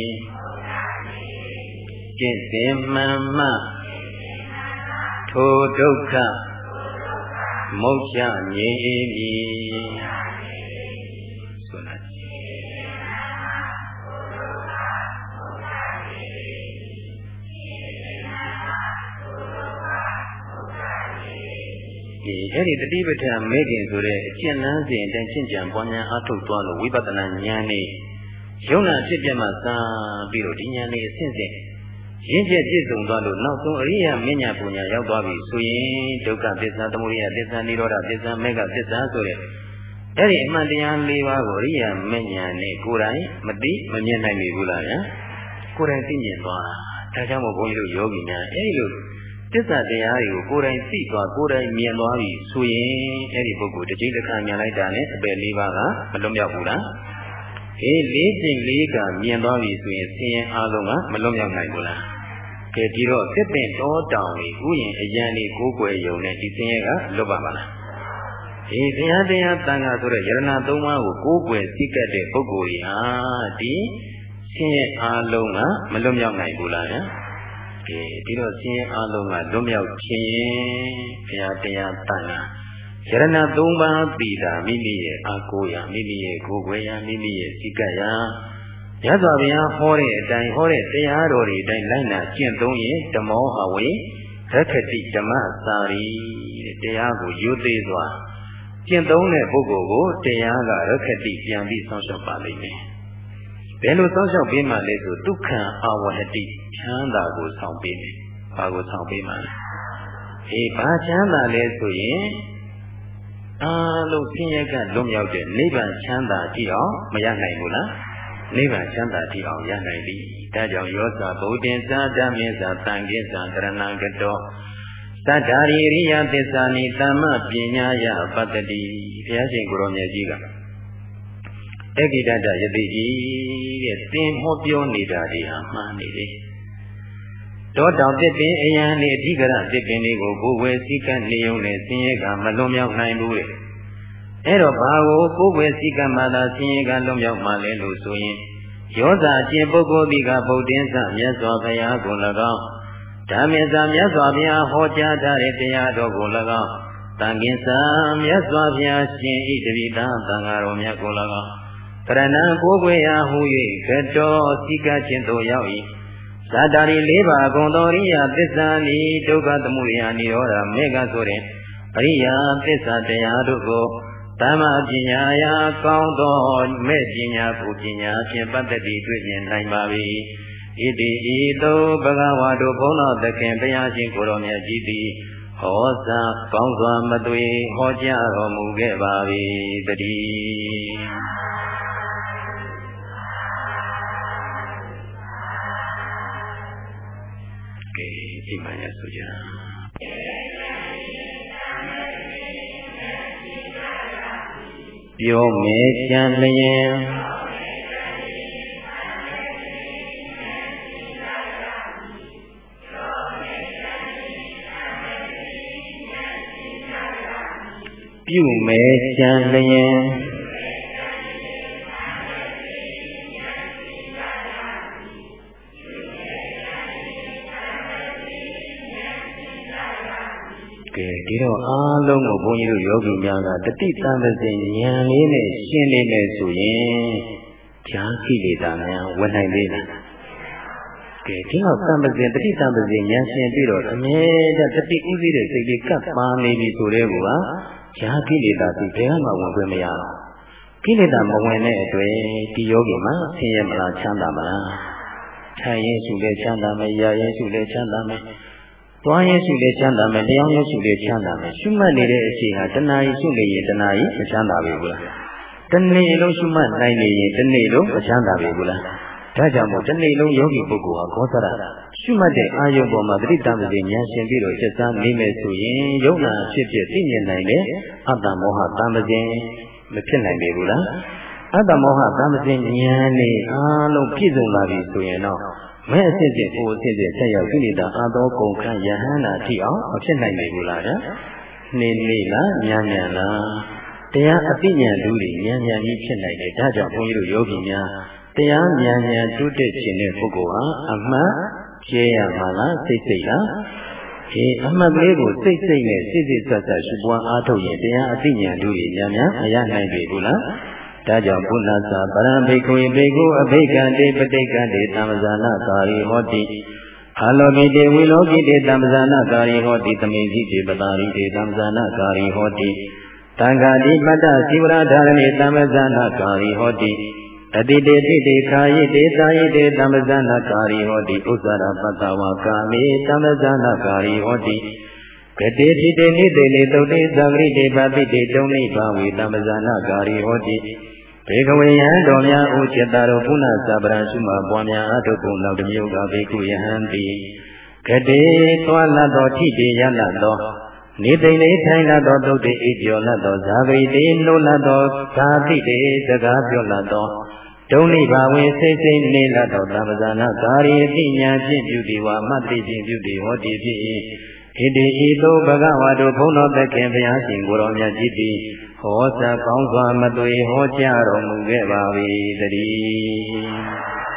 ရှင်းစဉ်မှန်မှထိုဒုက္ခမုတ်ချငြိမ်းအေးပြီဆို ဒီအဲ့ဒီတတိပဋ္ဌာန်မေခင်ဆိုတဲ့အကျဉ်းလန်းစဉ်အတိုင်းရှင်းကြံပွားများအားထုတ်သွားလို့ဝိပဿနာဉာဏ်နဲ့ယုံနာဖြစ်ပြမှသာပြီးတော့ဒီဉာဏ်လေးအဆင့်ဆင့်ရင်းချက်ပြည့်စုံသွားလို့နောက်ဆုံးအရိယာမဉ္ဇဏ်ပူညာရောက်သွားပြီဆိုရင်ဒုက္ခသစ္စာသမုဒယသစ္စာនិရောဓသစ္စာမေဃသစ္စာဆိုတဲ့အဲ့ဒီအမှန်တရား၄ပါးကိုအရိယာမဉ္ဇဏ်နဲ့ကိုယ်တိုင်မသိမမြင်နိုင်ပြီဘူးလားဗျာကိုယ်တိုင်သိမြင်သွားတာဒါကြောင့်မို့ဘုန်းကြီးတို့ယောဂီများအဲ့ဒီလို သစ္စာတရားတွေကိုကိုယ်တိုင်သိသွားကိုယ်တိုင်မြင်သွားပြီဆိုရင်အဲ့ဒီပုဂ္ဂိုလ်တစ်ချိန်တစ်ခါမြင်လိုက်တာနဲ့အပယ်၄ပါးကမလွတ်မြောက်ဘူးလားအေးလေးချိန်လေးကမြင်သွားပြီဆိုရင်ဆင်းရဲအလုံးကမလွတ်မြောက်နိုင်ဘူးလားကဲဒီတော့စစ်ပင်တော်တောင်ကြီးဥယျင်အရန်လေးကိုးကွယ်ယုံနဲ့ဒီဆင်းရဲကလွတ်ပါမလားဒီတရားတရားတန်ခါဆိုတဲ့ယရဏသုံးပါးကိုကိုးကွယ်သိကတ်တဲ့ပုဂ္ဂိုလ်ကြီးဟာဒီဆင်းရဲအလုံးကမလွတ်မြောက်နိုင်ဘူးလားဗျာ ကဲဒီတော့ဆင်းရဲအလုံးကလွတ်မြောက်ခြင်းဘုရားတရားတန်ခါယရဏသုံးပါးတည်တာမိမိရဲ့အာကိုရာမိမိရဲ့ကိုယ်ွယ်ရာမိမိရဲ့စိကတ်ရာရသော်ဗျာဟောတဲ့အတိုင်းဟောတဲ့တရားတော်တွေအတိုင်းလိုက်နာကျင့်သုံးရင်ဓမ္မောဟဝေရခတိဓမ္မစာရီတဲ့တရားကိုယူသေးစွာကျင့်သုံးတဲ့ပုဂ္ဂိုလ်ကိုတရားကရခတိပြန်ပြီးဆောင်းလျှောက်ပါလိမ့်မယ် ဘယ်လိုဆောင်းလျှောက်ပေးမှလဲဆိုဒုက္ခံအဝဟတိချမ်းသာကိုဆောင်းပေးမယ်ဘာကိုဆောင်းပေးမှလဲအေးဘာချမ်းသာလဲဆိုရင်အားလုံးဆင်းရဲကလွတ်မြောက်တဲ့နိဗ္ဗာန်ချမ်းသာကြည့်အောင်မရနိုင်ဘူးလားနိဗ္ဗာန်ချမ်းသာကြည့်အောင်ရနိုင်ပြီဒါကြောင့်ယောဇဗုဒ္ဓင်သာဓမ္မေသာသံဃေသာတရဏံကတောသတ္တာရိရိယသစ္စာနိသမ္မပညာယပတ္တိဘုရားရှင်ကိုရောမြတ်ကြီးက ဧကိတတယတိကြီးတဲ့သင်ဟောပြောနေတာဒီဟာမှားနေတယ်တောတောင်တစ်ပင်အယံနေအဓိကရတစ်ပင်လေးကိုကိုယ်ဝယ်စည်းကမ်းနေုံနဲ့ဆင်းရဲကမလွန်မြောက်နိုင်ဘူးတဲ့အဲ့တော့ဘာကိုကိုယ်ဝယ်စည်းကမ်းမှသာဆင်းရဲကလွန်မြောက်မှလဲလို့ဆိုရင်ယောဇာအရှင်ပုဂ္ဂိုလ်ဒီကဗုဒ္ဓင်းစမြတ်စွာဘုရားကို၎င်းဓမ္မေသာမြတ်စွာဘုရားဟောကြားထားတဲ့တရားတော်ကို၎င်းတန်ကင်းစာမြတ်စွာဘုရားရှင်ဤတပိသသံဃာတော်မြတ်ကို၎င်း တရဏံကိုယ်ွယ်ရာဟူ၍ကတော်စည်းကမ်းခြင်းသို့ရောက်၏ဇာတာရီ၄ပါးဂုံတော်ရိယသစ္စာနိဒုက္ခသမုဒယနိရောဓမေဃဆိုတဲ့အရိယာသစ္စာတရားတို့ကိုသမ္မာပညာယာကောင်းသောမဲ့ပညာကိုပညာဖြင့်ပတ္တိတွေ့မြင်နိုင်ပါ၏ဣတိဤသို့ဘဂဝါတို့ဘုန်းတော်သခင်ဘုရားရှင်ကိုရောမြတ်ကြီးသည်ဟောစာကောင်းစွာမသွေဟောကြားတော်မူခဲ့ပါ၏တည်း ဒီမှရဆိုကြပြောမယ်ကြံလျင်ပြုမယ်ကြံလျင် ဒီတော့အားလုံးကိုဘုန်းကြီးတို့ယောဂီများကတတိတံပစဉ်ဉာဏ်လေးနဲ့ရှင်းနေမယ်ဆိုရင်ဈာကိလေသာများဝင်နိုင်သေးလားကဲဒီတော့တံပစဉ်တတိတံပစဉ်ဉာဏ်ရှင်းပြီးတော့အမြဲတမ်းတတိဥသိတဲ့စိတ်လေးကပ်ပါနေပြီဆိုတဲ့ကူကဈာကိလေသာဒီဘယ်မှဝင်ခွင့်မရတော့ကိလေသာမဝင်တဲ့အတွက်ဒီယောဂီမှာဆင်းရဲမလားချမ်းသာမလားထိုင်ရင်ရှုလဲချမ်းသာမယ်ရရင်ရှုလဲချမ်းသာမယ် သွားရင်ရှုလေချမ်းသာမယ်လျောင်းရင်ရှုလေချမ်းသာမယ်ရှုမှတ်နေတဲ့အချိန်ဟာတဏှာကြီးရှုနေရင်တဏှာကြီးမချမ်းသာပြီဘူးလားတနေ့လုံးရှုမှတ်နိုင်နေရင်တနေ့လုံးမချမ်းသာပြီဘူးလားဒါကြောင့်မို့တနေ့လုံးယောဂီပုဂ္ဂိုလ်ဟာကောသရရှုမှတ်တဲ့အာယုံပေါ်မှာတိတ္တမတိဉာဏ်ရှင်ပြီးတော့စိတ်စားနေမယ်ဆိုရင်ယုံနာဖြစ်ဖြစ်သိမြင်နိုင်တဲ့အတ္တမောဟတံပစဉ်မဖြစ်နိုင်ပြီဘူးလားအတ္တမောဟတံပစဉ်ဉာဏ်နဲ့အားလုံးပြည့်စုံလာပြီဆိုရင်တော့ မဲအစစ်စစ်ကိုအစစ်စစ်ဆက်ရောက်ကိလေသာအာသောကုန်ခံယဟန္တာထိအောင်မဖြစ်နိုင်ဘူးလားဗျာနေနေလားညံ့ညံ့လားတရားအသိဉာဏ်လူတွေညံ့ညံ့ကြီးဖြစ်နိုင်တယ်ဒါကြောင့်ဘုန်းကြီးတို့ယောဂီများတရားဉာဏ်ဉာဏ်တုတက်ခြင်းတဲ့ပုဂ္ဂိုလ်ဟာအမှန်ကျဲရမှာလားစိတ်စိတ်လားဒီအမှတ်ကလေးကိုစိတ်စိတ်နဲ့စိတ်စိတ်ဆက်ဆက်ရှုပွားအားထုတ်ရင်တရားအသိဉာဏ်လူတွေများများမရနိုင်ပြီဘူးလား ဒါကြောင့်ဘုနာသာပရံဘိက္ခုဘိက္ခုအဘိက္ခန္တိပဋိက္ခန္တိသမ္မဇာနာကာရီဟောတိအာလောကိတေဝိလောကိတေသမ္မဇာနာကာရီဟောတိသမိစီတေပတာရိတေသမ္မဇာနာကာရီဟောတိတံဃာတိပတ္တသီဝရဓာရဏိသမ္မဇာနာကာရီဟောတိအတိတေတိတေခာယိတေသာယိတေသမ္မဇာနာကာရီဟောတိဥစ္စာရပတ္တဝါကာမေသမ္မဇာနာကာရီဟောတိကတိတိတေနိတေလေသုတေသံဂရိတေပါတိတေတုံနိဘာဝေသမ္မဇာနာကာရီဟောတိ ဘေကဝေယံတော်များဥจิตတော်ပုဏ္ဏစာပရံရှုမှပွားများအထုပ်ကုန်နောက်တစ်မျိုးကဘေကုယဟံတိကတိသွားလတ်တော်ထိတေရလတ်တော်နေသိနေထိုင်လတ်တော်တုတ်တေအိပ်ကျော်လတ်တော်ဇာဂရိတေနိုးလတ်တော်ဇာတိတေစကားပြောလတ်တော်ဒုံနိဘာဝေစိတ်စိတ်နေလတ်တော်သမ္ပဇာနာကာရီအတိညာဖြင့်ပြုတိဝါမတ္တိဖြင့်ပြုတိဟောတိဖြင့်ဣတိဤသို့ဘဂဝါတို့ဘုန်းတော်သခင်ဘုရားရှင်ကိုတော်မြတ်ကြီးသည် ဟောစာကောင်းစွာမသွေဟောကြားတော်မူခဲ့ပါ၏တည်း